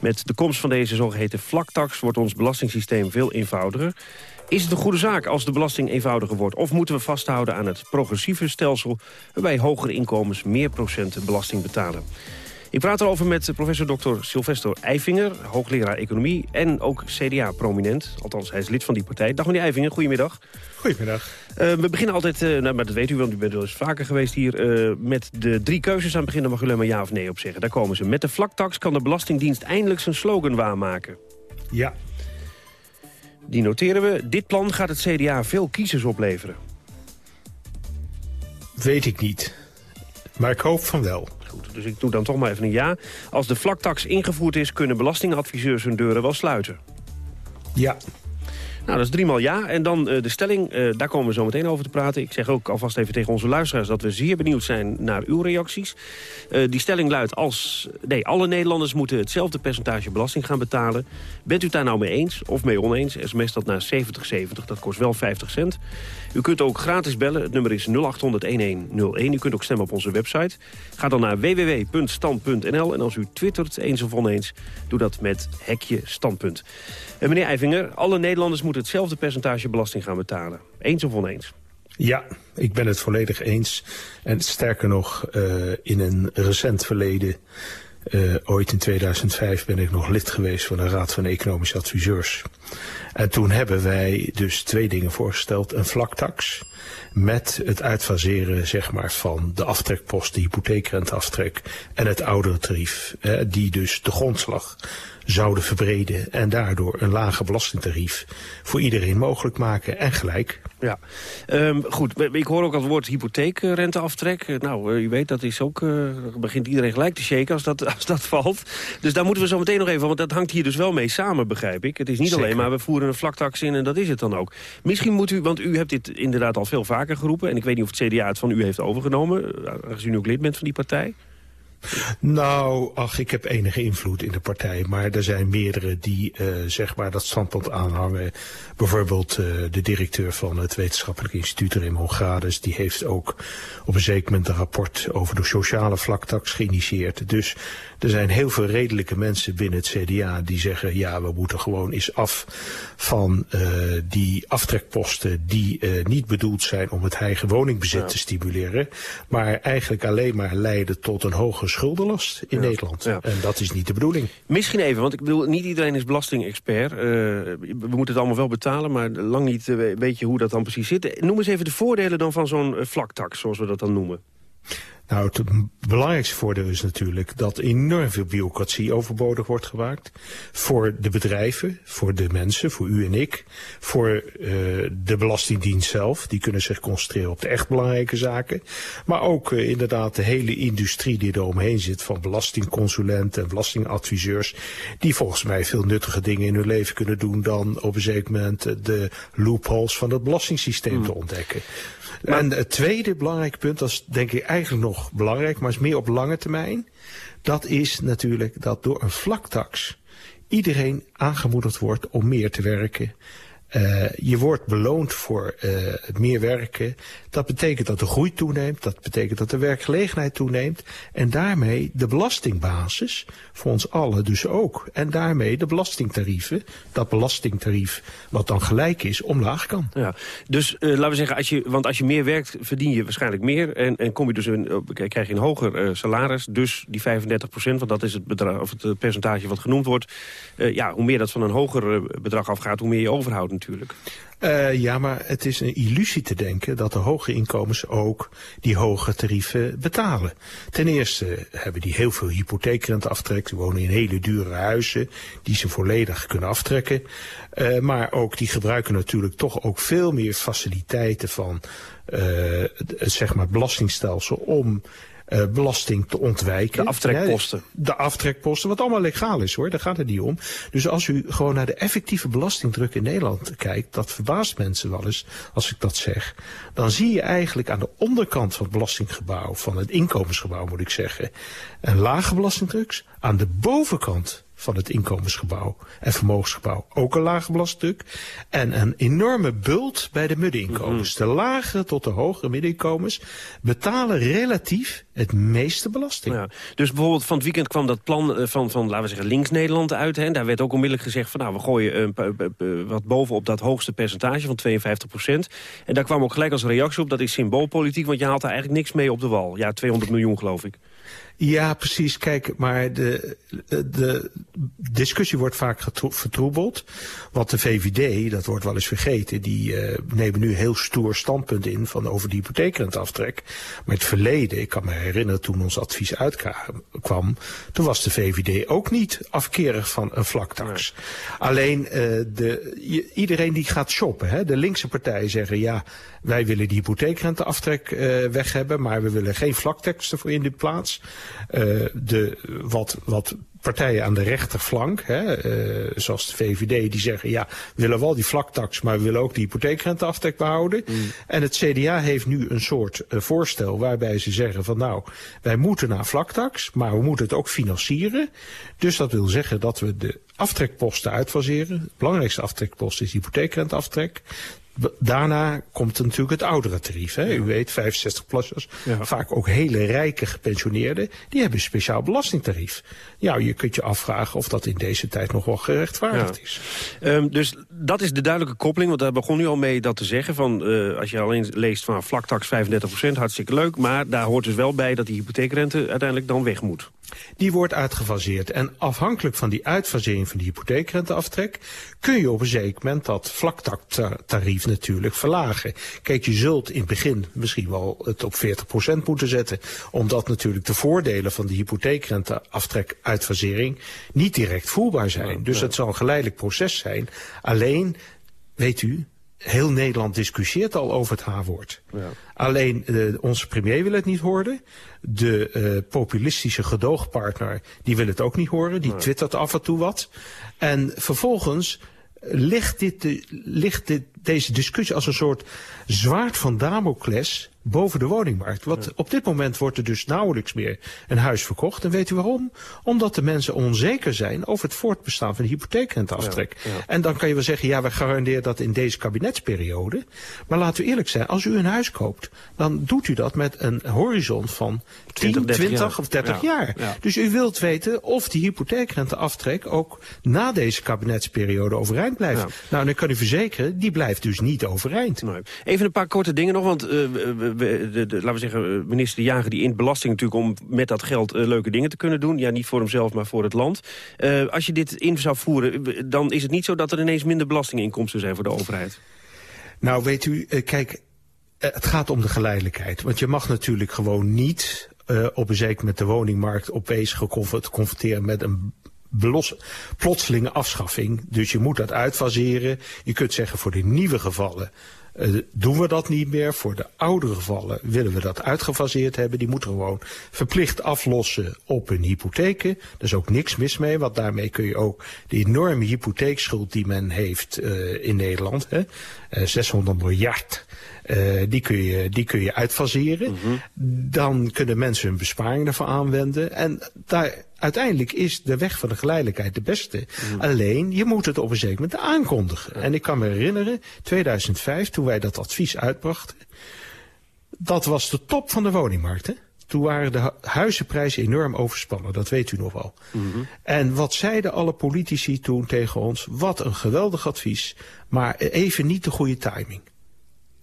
Met de komst van deze zogeheten vlaktax wordt ons belastingssysteem veel eenvoudiger. Is het een goede zaak als de belasting eenvoudiger wordt? Of moeten we vasthouden aan het progressieve stelsel... waarbij hogere inkomens meer procenten belasting betalen? Ik praat erover met professor Dr. Sylvester Eifinger, hoogleraar economie en ook CDA-prominent. Althans, hij is lid van die partij. Dag meneer Eifinger, goedemiddag. Goedemiddag. Uh, we beginnen altijd, uh, nou, maar dat weet u, want u bent wel eens vaker geweest hier... Uh, met de drie keuzes aan het begin, daar mag u alleen maar ja of nee op zeggen. Daar komen ze. Met de vlaktax kan de Belastingdienst eindelijk zijn slogan waarmaken. Ja. Die noteren we. Dit plan gaat het CDA veel kiezers opleveren. Weet ik niet. Maar ik hoop van wel. Goed, dus ik doe dan toch maar even een ja. Als de vlaktax ingevoerd is, kunnen belastingadviseurs hun deuren wel sluiten. Ja. Nou, dat is driemaal ja. En dan uh, de stelling, uh, daar komen we zo meteen over te praten. Ik zeg ook alvast even tegen onze luisteraars dat we zeer benieuwd zijn naar uw reacties. Uh, die stelling luidt als... Nee, alle Nederlanders moeten hetzelfde percentage belasting gaan betalen. Bent u het daar nou mee eens of mee oneens? SMS dat naar 7070, dat kost wel 50 cent. U kunt ook gratis bellen, het nummer is 0800-1101. U kunt ook stemmen op onze website. Ga dan naar www.stand.nl en als u twittert eens of oneens... doe dat met hekje standpunt. En meneer Eivinger, alle Nederlanders moeten hetzelfde percentage belasting gaan betalen. Eens of oneens? Ja, ik ben het volledig eens. En sterker nog, uh, in een recent verleden... Uh, ooit in 2005 ben ik nog lid geweest van de Raad van Economische Adviseurs. En toen hebben wij dus twee dingen voorgesteld. Een vlaktax met het uitfaseren zeg maar, van de aftrekpost, de hypotheekrenteaftrek en het oudere tarief. die dus de grondslag zouden verbreden en daardoor een lager belastingtarief voor iedereen mogelijk maken en gelijk. Ja, um, goed. Ik hoor ook al het woord hypotheekrenteaftrek. Eh, nou, uh, u weet, dat is ook, uh, begint iedereen gelijk te shaken als dat, [laughs] als dat valt. Dus daar moeten we zo meteen nog even, want dat hangt hier dus wel mee samen, begrijp ik. Het is niet alleen maar, we voeren een vlaktax in en dat is het dan ook. Misschien moet u, want u hebt dit inderdaad al veel vaker geroepen... en ik weet niet of het CDA het van u heeft overgenomen, aangezien u ook lid bent van die partij. Nou, ach, ik heb enige invloed in de partij. Maar er zijn meerdere die uh, zeg maar dat standpunt aanhangen. Bijvoorbeeld uh, de directeur van het wetenschappelijk instituut Raymond Grades. Die heeft ook op een zeker moment een rapport over de sociale vlaktax geïnitieerd. Dus er zijn heel veel redelijke mensen binnen het CDA die zeggen... ja, we moeten gewoon eens af van uh, die aftrekposten... die niet bedoeld zijn om het eigen woningbezit ja. te stimuleren... maar eigenlijk alleen maar leiden tot een hoger schuldenlast in Nederland. En dat is niet de bedoeling. Misschien even, want ik bedoel, niet iedereen is belastingexpert. Uh, we moeten het allemaal wel betalen, maar lang niet weet je hoe dat dan precies zit. Noem eens even de voordelen dan van zo'n vlaktax, zoals we dat dan noemen. Nou, het belangrijkste voordeel is natuurlijk dat enorm veel bureaucratie overbodig wordt gemaakt. Voor de bedrijven, voor de mensen, voor u en ik. Voor uh, de Belastingdienst zelf. Die kunnen zich concentreren op de echt belangrijke zaken. Maar ook uh, inderdaad de hele industrie die er omheen zit. Van belastingconsulenten en belastingadviseurs. Die volgens mij veel nuttige dingen in hun leven kunnen doen dan op een zeker moment de loopholes van het belastingssysteem mm. te ontdekken. En het tweede belangrijke punt, dat is denk ik eigenlijk nog belangrijk, maar is meer op lange termijn. Dat is natuurlijk dat door een vlaktax iedereen aangemoedigd wordt om meer te werken. Uh, je wordt beloond voor uh, het meer werken. Dat betekent dat de groei toeneemt. Dat betekent dat de werkgelegenheid toeneemt. En daarmee de belastingbasis voor ons allen dus ook. En daarmee de belastingtarieven, dat belastingtarief wat dan gelijk is, omlaag kan. Ja, dus uh, laten we zeggen, als je, want als je meer werkt, verdien je waarschijnlijk meer. En, en kom je dus een, krijg je een hoger salaris. Dus die 35 procent, want dat is het, bedrag, of het percentage wat genoemd wordt. ja, hoe meer dat van een hoger bedrag afgaat, hoe meer je overhoudt natuurlijk. Uh, ja, maar het is een illusie te denken dat de hoge inkomens ook die hoge tarieven betalen. Ten eerste hebben die heel veel hypotheekrenteaftrek. Die wonen in hele dure huizen die ze volledig kunnen aftrekken. Uh, maar ook die gebruiken natuurlijk toch ook veel meer faciliteiten van uh, het zeg maar belastingstelsel om uh, belasting te ontwijken. De aftrekposten. de aftrekposten, wat allemaal legaal is hoor, daar gaat het niet om. Dus als u gewoon naar de effectieve belastingdruk in Nederland kijkt, dat verbaast mensen wel eens als ik dat zeg. Dan zie je eigenlijk aan de onderkant van het belastinggebouw, van het inkomensgebouw moet ik zeggen, een lage belastingdruk. Aan de bovenkant van het inkomensgebouw en vermogensgebouw ook een lage belastingdruk. En een enorme bult bij de middeninkomens. Mhm. De lagere tot de hogere middeninkomens betalen relatief het meeste belasting. Ja, dus bijvoorbeeld van het weekend kwam dat plan eh, van, van laten we zeggen, links-Nederland uit. Hè. Daar werd ook onmiddellijk gezegd van nou, we gooien uh, wat bovenop dat hoogste percentage van 52 procent. En daar kwam ook gelijk als reactie op, dat is symboolpolitiek, want je haalt daar eigenlijk niks mee op de wal. Ja, 200 miljoen geloof ik. Ja, precies. Kijk, maar de, de discussie wordt vaak vertroebeld. Want de VVD, dat wordt wel eens vergeten, die uh, nemen nu heel stoer standpunt in van over de hypotheekrenteaftrek. Maar het verleden, ik kan me herinneren toen ons advies uitkwam, toen was de VVD ook niet afkerig van een vlaktax. Alleen uh, de, iedereen die gaat shoppen, hè, de linkse partijen zeggen ja, wij willen die hypotheekrenteaftrek uh, weg hebben, maar we willen geen vlaktax ervoor in de plaats. Uh, de, wat, wat partijen aan de rechterflank, hè, uh, zoals de VVD, die zeggen ja, we willen wel die vlaktax, maar we willen ook die hypotheekrenteaftrek behouden. Mm. En het CDA heeft nu een soort uh, voorstel waarbij ze zeggen van nou, wij moeten naar vlaktax, maar we moeten het ook financieren. Dus dat wil zeggen dat we de aftrekposten uitfaseren. De belangrijkste aftrekpost is hypotheekrenteaftrek. Daarna komt natuurlijk het oudere tarief. Hè? U weet, 65-plussers, vaak ook hele rijke gepensioneerden... die hebben een speciaal belastingtarief. Ja, je kunt je afvragen of dat in deze tijd nog wel gerechtvaardigd is. Um, dus dat is de duidelijke koppeling, want daar begon u al mee dat te zeggen. Van, uh, als je alleen leest van vlaktax 35% hartstikke leuk... maar daar hoort dus wel bij dat die hypotheekrente uiteindelijk dan weg moet. Die wordt uitgefaseerd. En afhankelijk van die uitfasering van die hypotheekrenteaftrek... kun je op een zeker moment dat vlaktaktarief natuurlijk verlagen. Kijk, je zult in het begin misschien wel het op 40% moeten zetten... omdat natuurlijk de voordelen van de hypotheekrenteaftrek uitfasering... niet direct voelbaar zijn. Dus het zal een geleidelijk proces zijn. Alleen, weet u, heel Nederland discussieert al over het H-woord. Ja. Alleen uh, onze premier wil het niet horen. De uh, populistische gedoogpartner die wil het ook niet horen. Die twittert af en toe wat. En vervolgens ligt, dit, ligt dit, deze discussie als een soort zwaard van Damocles boven de woningmarkt. Want op dit moment wordt er dus nauwelijks meer een huis verkocht. En weet u waarom? Omdat de mensen onzeker zijn over het voortbestaan van de hypotheekrenteaftrek. Ja, En dan kan je wel zeggen, ja, we garanderen dat in deze kabinetsperiode. Maar laten we eerlijk zijn, als u een huis koopt, dan doet u dat met een horizon van 10, 20, of 30 jaar. Dus u wilt weten of die hypotheekrenteaftrek ook na deze kabinetsperiode overeind blijft. Nou, dan kan u verzekeren, die blijft blijft dus niet overeind. Even een paar korte dingen nog, want uh, de, laten we zeggen, minister De Jager die in belasting natuurlijk om met dat geld uh, leuke dingen te kunnen doen. Ja, niet voor hemzelf, maar voor het land. Uh, als je dit in zou voeren, dan is het niet zo dat er ineens minder belastinginkomsten zijn voor de overheid. Nou, weet u, kijk, het gaat om de geleidelijkheid. Want je mag natuurlijk gewoon niet op een zeker met de woningmarkt opeens geconfronteren met een plotselinge afschaffing. Dus je moet dat uitfaseren. Je kunt zeggen voor de nieuwe gevallen uh, doen we dat niet meer. Voor de oudere gevallen willen we dat uitgefaseerd hebben. Die moeten gewoon verplicht aflossen op hun hypotheken. Er is ook niks mis mee, want daarmee kun je ook de enorme hypotheekschuld die men heeft uh, in Nederland, hè, uh, 600 miljard, uh, die, kun je, die kun je uitfaseren. Mm -hmm. Dan kunnen mensen hun besparingen ervoor aanwenden. En daar, uiteindelijk is de weg van de geleidelijkheid de beste. Mm. Alleen, je moet het op een zeker moment aankondigen. En ik kan me herinneren, 2005, toen wij dat advies uitbrachten... dat was de top van de woningmarkt, hè? Toen waren de huizenprijzen enorm overspannen, dat weet u nog wel. Mm -hmm. En wat zeiden alle politici toen tegen ons? Wat een geweldig advies, maar even niet de goede timing.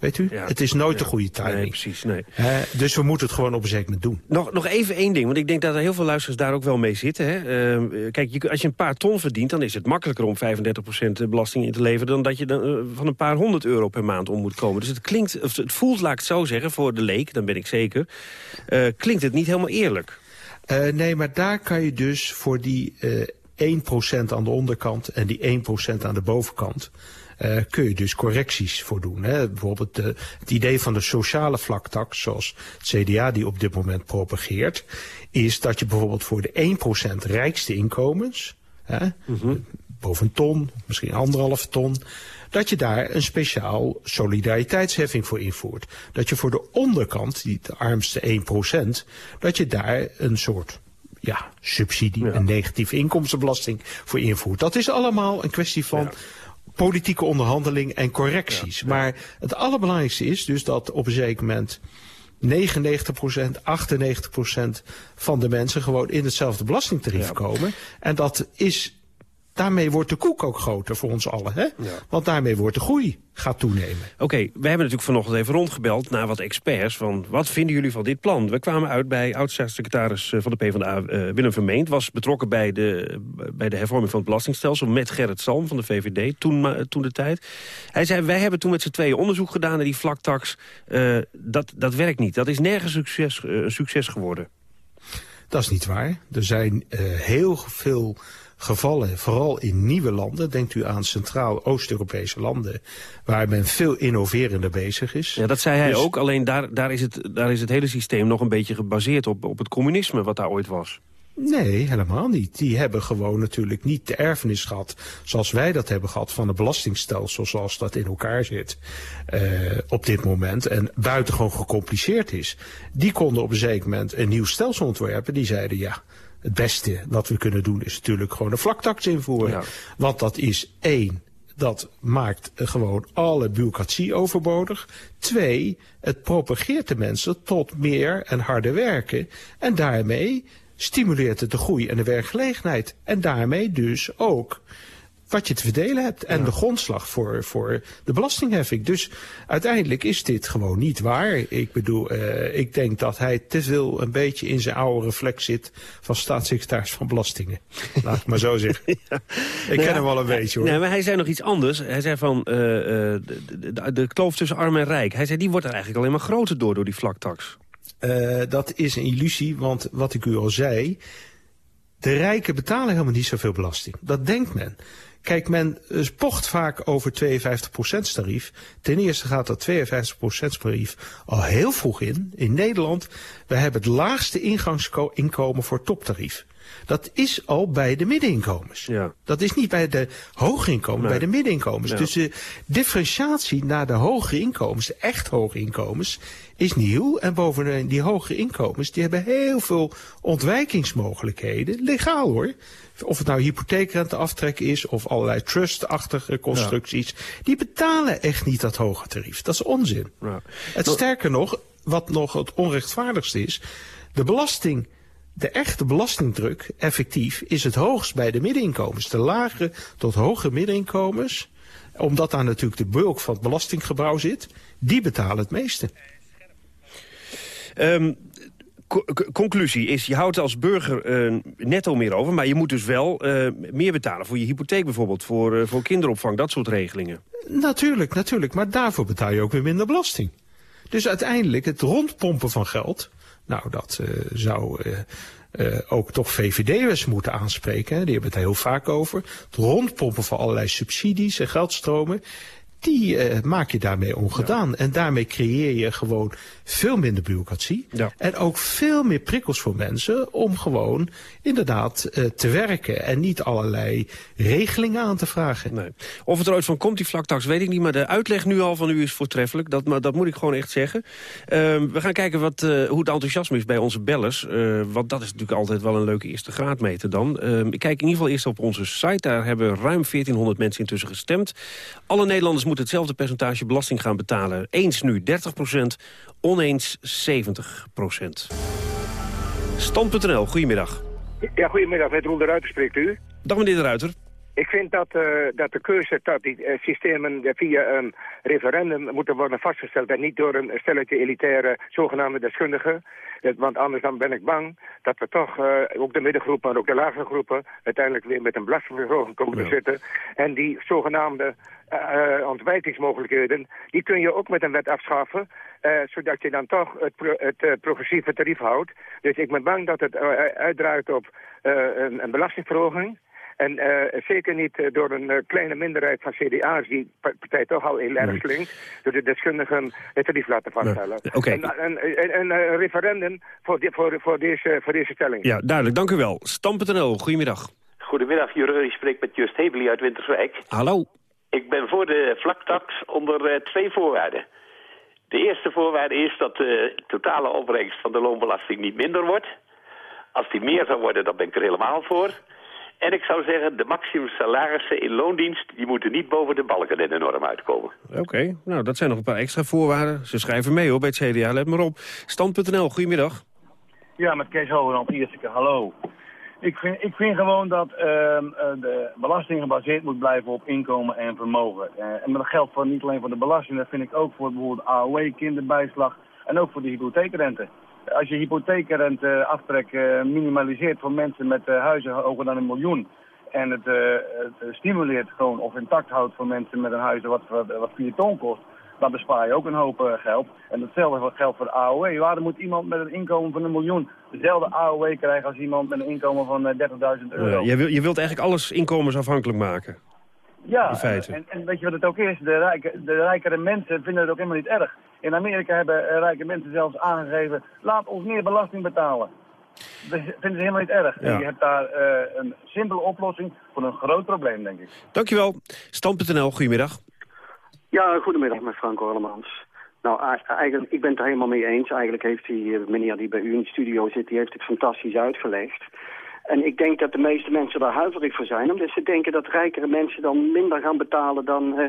Weet u? Ja, het is nooit ja, de goede timing. Nee, precies. Nee. Uh, dus we moeten het gewoon op een zeker moment doen. Nog, nog even één ding, want ik denk dat er heel veel luisteraars daar ook wel mee zitten. Hè? Uh, kijk, je, als je een paar ton verdient, dan is het makkelijker om 35% belasting in te leveren... dan dat je dan, uh, van een paar honderd euro per maand om moet komen. Dus het klinkt, of het voelt, laat ik het zo zeggen, voor de leek, dan ben ik zeker... klinkt het niet helemaal eerlijk. nee, maar daar kan je dus voor die 1% aan de onderkant en die 1% aan de bovenkant... Uh, kun je dus correcties voor doen. Hè? Bijvoorbeeld de, het idee van de sociale vlaktax, zoals het CDA die op dit moment propageert, is dat je bijvoorbeeld voor de 1% rijkste inkomens, hè, mm -hmm. boven een ton, misschien anderhalf ton, dat je daar een speciaal solidariteitsheffing voor invoert. Dat je voor de onderkant, die de armste 1%, dat je daar een soort ja, subsidie, ja. een negatieve inkomstenbelasting voor invoert. Dat is allemaal een kwestie van ja politieke onderhandeling en correcties. Ja, ja. Maar het allerbelangrijkste is dus dat op een zeker moment 99%, 98% van de mensen gewoon in hetzelfde belastingtarief ja. komen. En dat is daarmee wordt de koek ook groter voor ons allen. Hè? Ja. Want daarmee wordt de groei gaat toenemen. Oké, okay, we hebben natuurlijk vanochtend even rondgebeld naar wat experts. Van wat vinden jullie van dit plan? We kwamen uit bij oud-staatssecretaris van de PvdA, uh, Willem Vermeend. Was betrokken bij de, bij de hervorming van het belastingstelsel met Gerrit Salm van de VVD, toen, uh, toen de tijd. Hij zei, wij hebben toen met z'n tweeën onderzoek gedaan naar die vlaktax. Uh, dat, dat werkt niet. Dat is nergens succes, een succes geworden. Dat is niet waar. Er zijn heel veel gevallen, vooral in nieuwe landen. Denkt u aan Centraal-Oost-Europese landen, waar men veel innoverender bezig is. Ja, dat zei hij dus, ook, alleen daar, daar, is het, daar is het hele systeem nog een beetje gebaseerd op, op het communisme wat daar ooit was. Nee, helemaal niet. Die hebben gewoon natuurlijk niet de erfenis gehad zoals wij dat hebben gehad van het belastingstelsel zoals dat in elkaar zit uh, op dit moment en buitengewoon gecompliceerd is. Die konden op een zeker moment een nieuw stelsel ontwerpen. Die zeiden ja, het beste wat we kunnen doen is natuurlijk gewoon een vlaktax invoeren. Ja. Want dat is één, dat maakt gewoon alle bureaucratie overbodig. Twee, het propageert de mensen tot meer en harder werken. En daarmee stimuleert het de groei en de werkgelegenheid. En daarmee dus ook wat je te verdelen hebt. En ja. de grondslag voor, voor de belastingheffing. Dus uiteindelijk is dit gewoon niet waar. Ik bedoel, uh, ik denk dat hij te veel een beetje in zijn oude reflex zit van staatssecretaris van Belastingen. Laat ik maar zo [laughs] zeggen. ja. Ik nou ken hem wel een beetje hoor. Nee, maar hij zei nog iets anders. Hij zei van uh, de, de, de kloof tussen arm en rijk. Hij zei die wordt er eigenlijk alleen maar groter door, door die vlaktax. Uh, dat is een illusie, want wat ik u al zei... De rijken betalen helemaal niet zoveel belasting. Dat denkt men. Kijk, men pocht vaak over 52% tarief. Ten eerste gaat dat 52% tarief al heel vroeg in. In Nederland, we hebben het laagste ingangsinkomen voor toptarief. Dat is al bij de middeninkomens. Ja. Dat is niet bij de hoge inkomens, nee. bij de middeninkomens. Ja. Dus de differentiatie naar de hoge inkomens, de echt hoge inkomens, is nieuw. En bovendien, die hoge inkomens, die hebben heel veel ontwijkingsmogelijkheden. Legaal hoor. Of het nou hypotheekrenteaftrek is of allerlei trustachtige constructies. Ja. Die betalen echt niet dat hoge tarief. Dat is onzin. Ja. Het sterker nog, wat nog het onrechtvaardigste is. De belasting, de echte belastingdruk, effectief, is het hoogst bij de middeninkomens. De lage tot hoge middeninkomens omdat daar natuurlijk de bulk van het belastinggebouw zit, die betalen het meeste. Um, conclusie is, je houdt als burger uh, netto meer over... maar je moet dus wel uh, meer betalen voor je hypotheek bijvoorbeeld... Voor, uh, voor kinderopvang, dat soort regelingen. Natuurlijk, natuurlijk. Maar daarvoor betaal je ook weer minder belasting. Dus uiteindelijk het rondpompen van geld... nou, dat zou ook toch VVD'ers moeten aanspreken. Hè? Die hebben het heel vaak over. Het rondpompen van allerlei subsidies en geldstromen die uh, maak je daarmee ongedaan. En daarmee creëer je gewoon veel minder bureaucratie. Ja. En ook veel meer prikkels voor mensen om gewoon inderdaad uh, te werken. En niet allerlei regelingen aan te vragen. Nee. Of het er ooit van komt, die vlaktax, weet ik niet. Maar de uitleg nu al van u is voortreffelijk. Dat, maar, dat moet ik gewoon echt zeggen. Uh, we gaan kijken wat, uh, hoe het enthousiasme is bij onze bellers. want dat is natuurlijk altijd wel een leuke eerste graadmeter dan. Ehm, ik kijk in ieder geval eerst op onze site. Daar hebben ruim 1400 mensen intussen gestemd. Alle Nederlanders moeten hetzelfde percentage belasting gaan betalen. Eens nu 30% oneens 70% Stand.nl, goedemiddag. Ja, goedemiddag. Met Roel de Ruiter spreekt u. Dag meneer de Ruiter. Ik vind dat, uh, dat de keuze dat die uh, systemen via een referendum moeten worden vastgesteld... en niet door een stelletje elitaire zogenaamde deskundigen. Want anders dan ben ik bang dat we toch, uh, ook de middengroepen, maar ook de lagere groepen... uiteindelijk weer met een belastingverhoging komen te zitten. En die zogenaamde ontwijkingsmogelijkheden... die kun je ook met een wet afschaffen... zodat je dan toch het, pro het progressieve tarief houdt. Dus ik ben bang dat het uitdraait op een, een belastingverhoging... En uh, zeker niet uh, door een uh, kleine minderheid van CDA's, die partij toch al heel erg slinkt, door de deskundigen het tarief laten vaststellen. Ja. Okay. En een referendum voor, die, voor, voor, deze, voor deze stelling. Ja, duidelijk. Dank u wel. Stam.nl, goedemiddag. Goedemiddag, Jurgen. Ik spreek met Just Hebeli uit Winterswijk. Hallo. Ik ben voor de vlaktax onder twee voorwaarden. De eerste voorwaarde is dat de totale opbrengst van de loonbelasting niet minder wordt. Als die meer zou worden, dan ben ik er helemaal voor. En ik zou zeggen, de maximum salarissen in loondienst... die moeten niet boven de balken in de norm uitkomen. Oké, nou dat zijn nog een paar extra voorwaarden. Ze schrijven mee hoor bij het CDA, let maar op. Stand.nl, goedemiddag. Ja, met Kees Hogerland, eerste keer, hallo. Ik vind, ik vind gewoon dat uh, de belasting gebaseerd moet blijven op inkomen en vermogen. Uh, en dat geldt voor, niet alleen voor de belasting, dat vind ik ook voor bijvoorbeeld AOW, kinderbijslag en ook voor de hypotheekrente als je hypotheekrente aftrek uh, minimaliseert voor mensen met uh, huizen hoger dan een miljoen... en het, het, stimuleert gewoon of intact houdt voor mensen met een huis wat, wat, wat 4 ton kost... dan bespaar je ook een hoop geld. En hetzelfde geldt voor de AOW. Waarom moet iemand met een inkomen van een miljoen dezelfde AOW krijgen als iemand met een inkomen van 30.000 euro? je, wil, je wilt eigenlijk alles inkomensafhankelijk maken? Ja, en, en, weet je wat het ook is? De, rijke, de rijkere mensen vinden het ook helemaal niet erg. In Amerika hebben uh, rijke mensen zelfs aangegeven... laat ons meer belasting betalen. Dat vinden ze helemaal niet erg. En je hebt daar uh, een simpele oplossing voor een groot probleem, denk ik. Dankjewel. Stand.nl, goedemiddag. Ja, goedemiddag met Frank Orlemans. Nou, eigenlijk, ik ben het er helemaal mee eens. Eigenlijk heeft die eh, meneer die bij u in de studio zit, die heeft het fantastisch uitgelegd. En ik denk dat de meeste mensen daar huiverig voor zijn. Omdat ze denken dat rijkere mensen dan minder gaan betalen dan... Uh,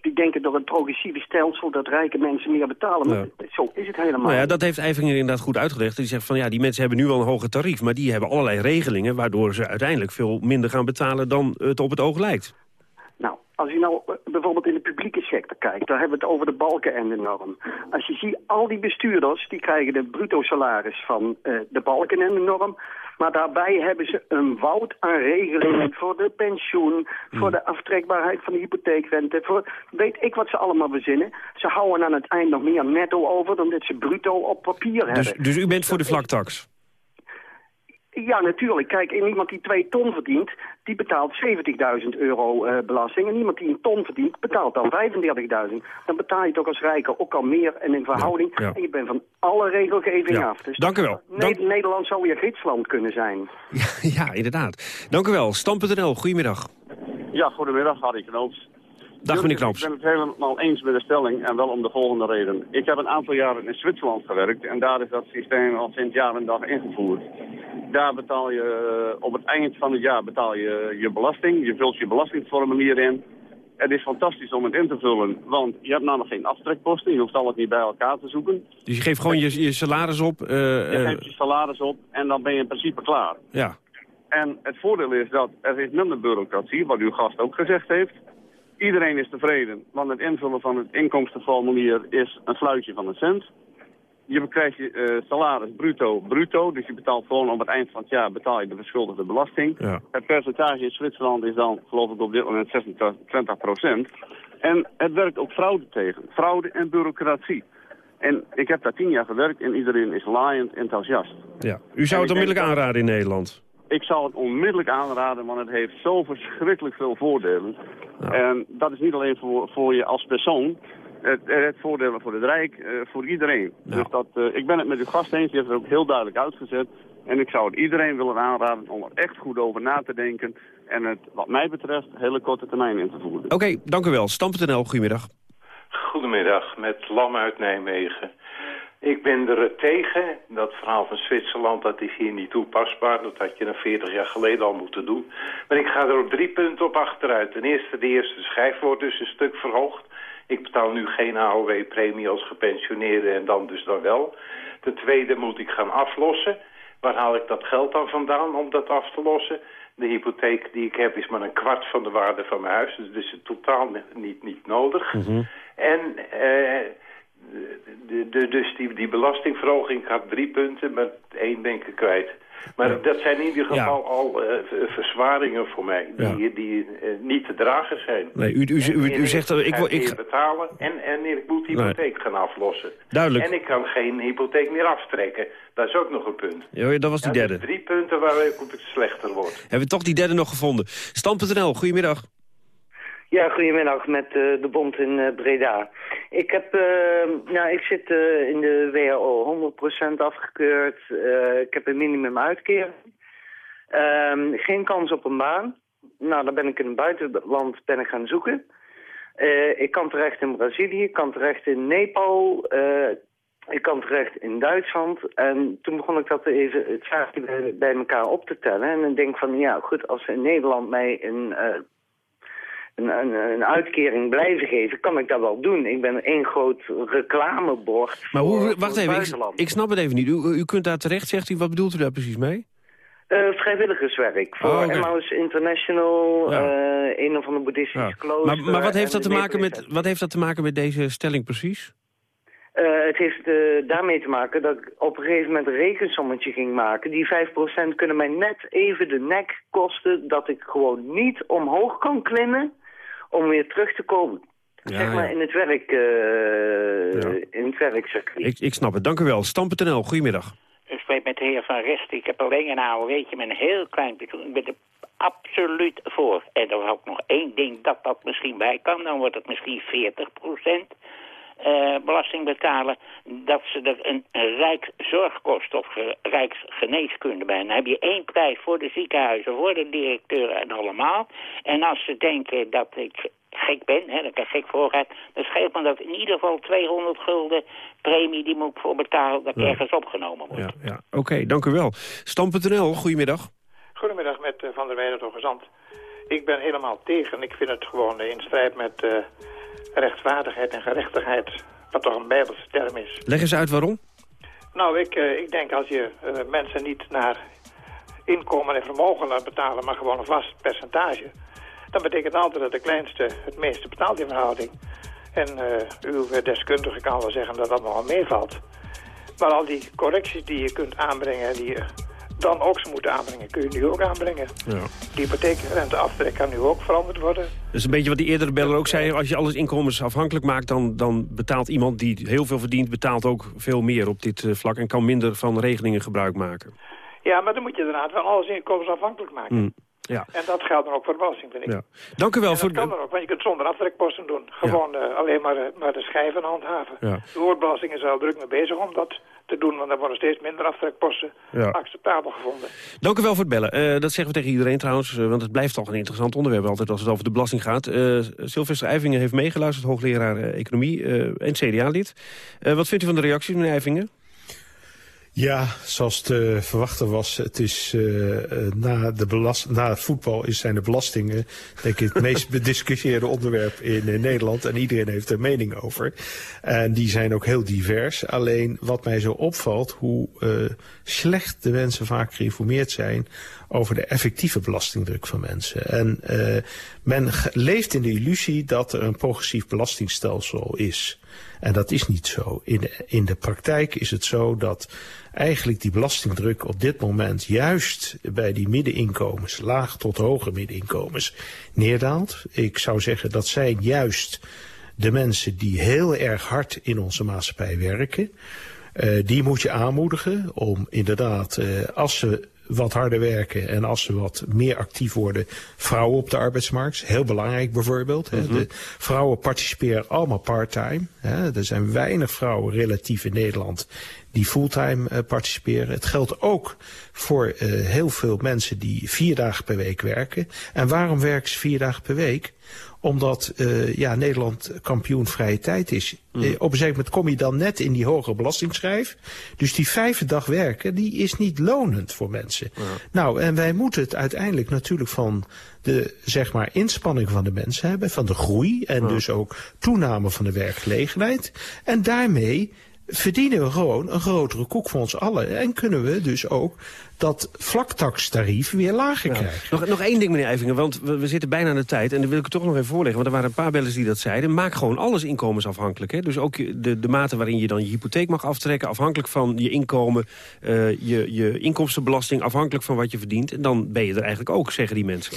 die denken door een progressieve stelsel dat rijke mensen meer betalen. Maar zo is het helemaal. Nou ja, dat heeft Eifinger inderdaad goed uitgelegd. Die zegt van ja, die mensen hebben nu wel een hoger tarief... maar die hebben allerlei regelingen... waardoor ze uiteindelijk veel minder gaan betalen dan het op het oog lijkt. Nou, als je nou eh, bijvoorbeeld in de publieke sector kijkt, daar hebben we het over de balken en de norm. Als je ziet, al die bestuurders, die krijgen de bruto salaris van uh, de balken en de norm. Maar daarbij hebben ze een woud aan regelingen voor de pensioen, voor de aftrekbaarheid van de hypotheekrente, voor weet ik wat ze allemaal verzinnen. Ze houden aan het eind nog meer netto over dan dat ze bruto op papier dus, hebben. Dus u bent voor de vlaktax? Ja, natuurlijk. Kijk, iemand die twee ton verdient, die betaalt 70.000 euro uh, belasting. En iemand die een ton verdient, betaalt dan 35.000. Dan betaal je toch als rijker ook al meer en in verhouding. En je bent van alle regelgeving af. Dus Dank u wel. Dank... Nederland zou weer gidsland kunnen zijn. Ja, [laughs] inderdaad. Dank u wel. Stam.nl, goedemiddag. Ja, goedemiddag, Harry Knoops. Dag meneer Knoops. Ik ben het helemaal eens met de stelling en wel om de volgende reden. Ik heb een aantal jaren in Zwitserland gewerkt en daar is dat systeem al sinds jaar en dag ingevoerd. Daar betaal je eh, op het eind van het jaar betaal je je belasting. Je vult je belastingformulier in. Het is fantastisch om het in te vullen, want je hebt namelijk geen aftrekposten. Je hoeft alles niet bij elkaar te zoeken. Dus je geeft gewoon je, je salaris op? Uh, je geeft je salaris op en dan ben je in principe klaar. Ja. En het voordeel is dat er is minder bureaucratie, wat uw gast ook gezegd heeft. Iedereen is tevreden, want het invullen van het inkomstenformulier is een fluitje van een cent. Je krijgt je eh, salaris bruto bruto, dus je betaalt gewoon op het eind van het jaar betaal je de verschuldigde belasting. Ja. Het percentage in Zwitserland is dan, geloof ik, op dit moment 26 procent. En het werkt ook fraude tegen. Fraude en bureaucratie. En ik heb daar tien jaar gewerkt en iedereen is laaiend enthousiast. Ja. U zou het denk onmiddellijk aanraden in Nederland? Ik zou het onmiddellijk aanraden, want het heeft zo verschrikkelijk veel voordelen. En dat is niet alleen voor, voor je als persoon. Het, het voordelen voor het Rijk, eh, voor iedereen. Dus dat, eh, ik ben het met uw gast eens, die heeft het ook heel duidelijk uitgezet. En ik zou het iedereen willen aanraden om er echt goed over na te denken. En het, wat mij betreft, hele korte termijn in te voeren. Oké, dank u wel. Stam.nl, goedemiddag. Goedemiddag, met Lam uit Nijmegen. Ik ben er tegen. Dat verhaal van Zwitserland, dat is hier niet toepasbaar. Dat had je een 40 jaar geleden al moeten doen. Maar ik ga er op drie punten op achteruit. Ten eerste, de eerste schijf wordt dus een stuk verhoogd. Ik betaal nu geen AOW-premie als gepensioneerde en dan dus dan wel. Ten tweede moet ik gaan aflossen. Waar haal ik dat geld dan vandaan om dat af te lossen? De hypotheek die ik heb is maar een kwart van de waarde van mijn huis. Dus het is totaal niet, niet nodig. En eh, de, de, dus die, die belastingverhoging gaat drie punten, maar één ben ik kwijt. Maar dat zijn in ieder geval al eh, v- verzwaringen voor mij, die, die eh, niet te dragen zijn. Nee, u, u, u, zegt dat ik... wil- ik betalen en, en ik moet de hypotheek gaan aflossen. Duidelijk. En ik kan geen hypotheek meer aftrekken. Dat is ook nog een punt. Ja, dat was die Ja, derde. drie punten waar ik op het slechter word. Hebben we toch die derde nog gevonden. Stam.nl, goedemiddag. Ja, goedemiddag met eh, de bond in eh, Breda. Ik, heb, eh, nou, ik zit in de WHO 100% afgekeurd. Ik heb een minimum uitkering. Ehm, geen kans op een baan. Nou, dan ben ik in het buitenland ben ik gaan zoeken. Ik kan terecht in Brazilië, ik kan terecht in Nepal, ik kan terecht in Duitsland. En toen begon ik dat even het zaakje bij, elkaar op te tellen. En dan denk van, ja goed, als in Nederland mij een, een, een, een uitkering blijven geven, kan ik dat wel doen. Ik ben één groot reclamebord Maar hoe, voor wacht even, ik, snap het even niet. U, u kunt daar terecht, zegt u. Wat bedoelt u daar precies mee? Eh, vrijwilligerswerk voor Oh. Emmaus International, eh, een of andere boeddhistische klooster. Maar, maar wat, heeft dat te maken met, wat heeft dat te maken met deze stelling precies? Eh, het heeft daarmee te maken dat ik op een gegeven moment een rekensommetje ging maken. Die 5% kunnen mij net even de nek kosten dat ik gewoon niet omhoog kan klimmen om weer terug te komen. zeg maar ja. in het werk, eh in het werkcircuit. Ik, ik snap het. Dank u wel. Stam.nl, goedemiddag. Ik spreek met de heer Van Rest. Ik heb alleen een AOW'tje met een heel klein pensioen. Ik ben er absoluut voor. En er is ook nog één ding dat dat misschien bij kan. Dan wordt het misschien 40 procent. Eh, belasting betalen, dat ze er een, een rijkszorgkost of ge- rijksgeneeskunde bij. Dan heb je één prijs voor de ziekenhuizen, voor de directeur en allemaal. En als ze denken dat ik gek ben, hè, dat ik er gek voor ga, dan scheelt me dat in ieder geval 200 gulden premie die moet ik voor betalen, dat Ja. ergens opgenomen wordt. Ja, ja. Oké, dank u wel. Stam.nl, goedemiddag. Goedemiddag met eh, Van der Weijden Gezant. Ik ben helemaal tegen. Ik vind het gewoon in strijd met eh, rechtvaardigheid en gerechtigheid. Wat toch een bijbelse term is. Leg eens uit waarom. Nou, ik, eh, ik denk als je eh, mensen niet naar inkomen en vermogen laat betalen... maar gewoon een vast percentage... dan betekent altijd dat de kleinste het meeste betaalt in verhouding. En eh, uw deskundige kan wel zeggen dat dat nogal meevalt. Maar al die correcties die je kunt aanbrengen... die je dan ook zou moeten aanbrengen, kun je nu ook aanbrengen. Ja. De hypotheekrenteaftrek kan nu ook veranderd worden. Dat is een beetje wat die eerdere beller ook zei. Als je alles inkomensafhankelijk maakt, dan, dan betaalt iemand die heel veel verdient... betaalt ook veel meer op dit eh, vlak en kan minder van regelingen gebruik maken. Ja, maar dan moet je inderdaad wel alles inkomensafhankelijk maken. Hm. Ja. En dat geldt dan ook voor de belasting, vind ik. Ja. Dank u wel En voor... dat kan dan ook, want je kunt zonder aftrekposten doen. Gewoon eh, alleen maar, eh, maar de schijven handhaven. Ja. De woordbelasting is er al druk mee bezig om dat te doen, want er worden steeds minder aftrekposten Ja. acceptabel gevonden. Dank u wel voor het bellen. Eh, dat zeggen we tegen iedereen trouwens, want het blijft toch een interessant onderwerp altijd als het over de belasting gaat. Eh Sylvester Eivingen heeft meegeluisterd, hoogleraar economie en CDA-lid. Wat vindt u van de reacties, meneer Eivingen? Ja, zoals te verwachten was, het is uh, na, de belast, na voetbal is, zijn de belastingen denk ik het meest [laughs] bediscussieerde onderwerp in, in, Nederland. En iedereen heeft er mening over. En die zijn ook heel divers. Alleen wat mij zo opvalt, hoe uh, slecht de mensen vaak geïnformeerd zijn over de effectieve belastingdruk van mensen. En uh, men leeft in de illusie dat er een progressief belastingstelsel is. En dat is niet zo. In de, in de praktijk is het zo dat eigenlijk die belastingdruk op dit moment juist bij die middeninkomens, laag tot hoge middeninkomens, neerdaalt. Ik zou zeggen dat zijn juist de mensen die heel erg hard in onze maatschappij werken. Uh, die moet je aanmoedigen om inderdaad, uh, als ze wat harder werken en als ze wat meer actief worden, vrouwen op de arbeidsmarkt. Heel belangrijk bijvoorbeeld. Mm -hmm. De vrouwen participeren allemaal parttime. Er zijn weinig vrouwen relatief in Nederland die fulltime uh, participeren. Het geldt ook voor uh, heel veel mensen die vier dagen per week werken. En waarom werken ze vier dagen per week? Omdat uh, ja, Nederland kampioen vrije tijd is. Mm. Uh, op een zeker moment kom je dan net in die hogere belastingschrijf. Dus die vijfde dag werken, die is niet lonend voor mensen. Ja. Nou, en wij moeten het uiteindelijk natuurlijk van de zeg maar, inspanning van de mensen hebben. Van de groei en ja. dus ook toename van de werkgelegenheid. En daarmee verdienen we gewoon een grotere koek voor ons allen. En kunnen we dus ook dat vlaktakstarief weer lager ja. krijgen. Nog, nog één ding, meneer Eivingen, want we, we, zitten bijna aan de tijd... en dan wil ik het toch nog even voorleggen, want er waren een paar bellers die dat zeiden. Maak gewoon alles inkomensafhankelijk. Hè? Dus ook de, de mate waarin je dan je hypotheek mag aftrekken... afhankelijk van je inkomen, uh, je, je inkomstenbelasting... afhankelijk van wat je verdient. En dan ben je er eigenlijk ook, zeggen die mensen.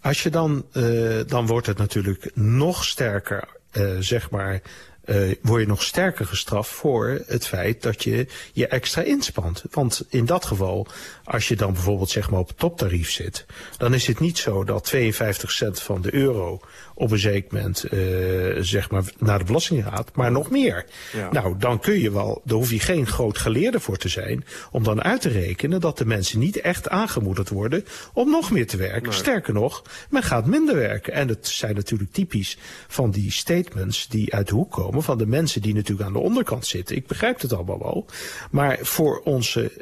Als je dan, uh, dan wordt het natuurlijk nog sterker, uh, zeg maar uh, word je nog sterker gestraft voor het feit dat je je extra inspant. Want in dat geval, als je dan bijvoorbeeld zeg maar op het toptarief zit, dan is het niet zo dat 52 cent van de euro op een zeker moment uh, zeg maar naar de belasting gaat, maar nog meer. Ja. Nou, dan kun je wel, daar hoef je geen groot geleerde voor te zijn, om dan uit te rekenen dat de mensen niet echt aangemoedigd worden om nog meer te werken. Nee. Sterker nog, men gaat minder werken. En het zijn natuurlijk typisch van die statements die uit de hoek komen van de mensen die natuurlijk aan de onderkant zitten. Ik begrijp het allemaal wel. Maar voor onze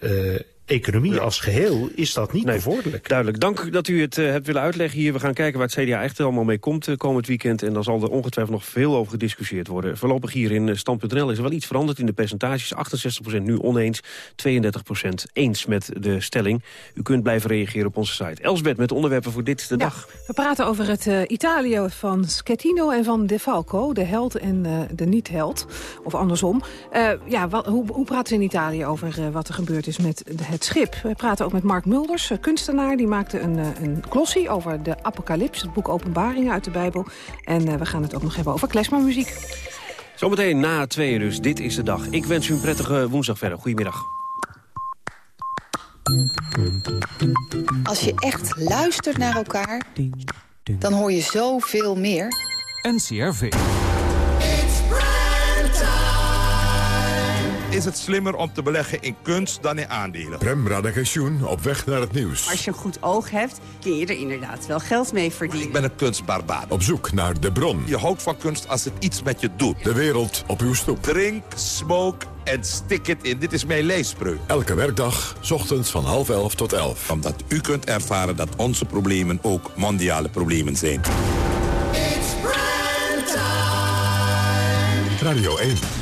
uh, uh, economie ja. als geheel is dat niet nee, bevorderlijk. Duidelijk. Dank dat u het uh, hebt willen uitleggen hier. We gaan kijken waar het CDA echt allemaal mee komt uh, komend weekend. En daar zal er ongetwijfeld nog veel over gediscussieerd worden. Voorlopig hier in uh, Stand.nl is er wel iets veranderd in de percentages. 68% nu oneens, 32% eens met de stelling. U kunt blijven reageren op onze site. Elsbeth met onderwerpen voor dit de ja, dag. We praten over het uh, Italië van Schettino en van De Falco. De held en uh, de niet-held. Of andersom. Uh, ja, wat, hoe, hoe praten ze in Italië over wat er gebeurd is met de, het schip. We praten ook met Mark Mulders, kunstenaar. Die maakte een, een glossie over de apocalyps, het boek Openbaringen uit de Bijbel. En uh, we gaan het ook nog hebben over klezmermuziek. Zometeen na tweeën dus. Dit is de dag. Ik wens u een prettige woensdag verder. Goedemiddag. Als je echt luistert naar elkaar, dan hoor je zoveel meer. NCRV. Is het slimmer om te beleggen in kunst dan in aandelen. Prem Radagensjoen op weg naar het nieuws. Als je een goed oog hebt, kun je er inderdaad wel geld mee verdienen. Ik ben een kunstbarbaar. Op zoek naar de bron. Je houdt van kunst als het iets met je doet. De wereld op uw stoep. Drink, smoke en stik het in. Dit is mijn leespreuk. Elke werkdag, ochtends van half elf tot elf. Omdat u kunt ervaren dat onze problemen ook mondiale problemen zijn. Radio 1.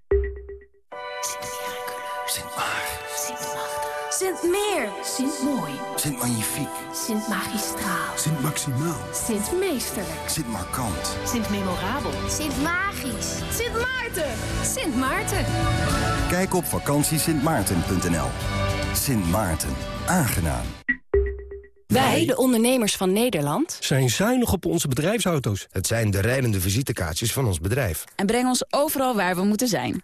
Sint Miraculeus. Sint Maar. Sint Sint Meer. Sint Mooi. Sint Magnifiek. Sint Magistraal. Sint Maximaal. Sint Meesterlijk. Sint Markant. Sint Memorabel. Sint Magisch. Sint Maarten. Sint Maarten. Kijk op vakantiesintmaarten.nl. Sint Maarten. Aangenaam. Wij, de ondernemers van Nederland, zijn zuinig op onze bedrijfsauto's. Het zijn de rijdende visitekaartjes van ons bedrijf. En brengen ons overal waar we moeten zijn.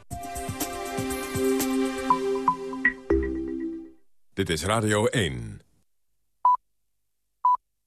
Dit is Radio 1.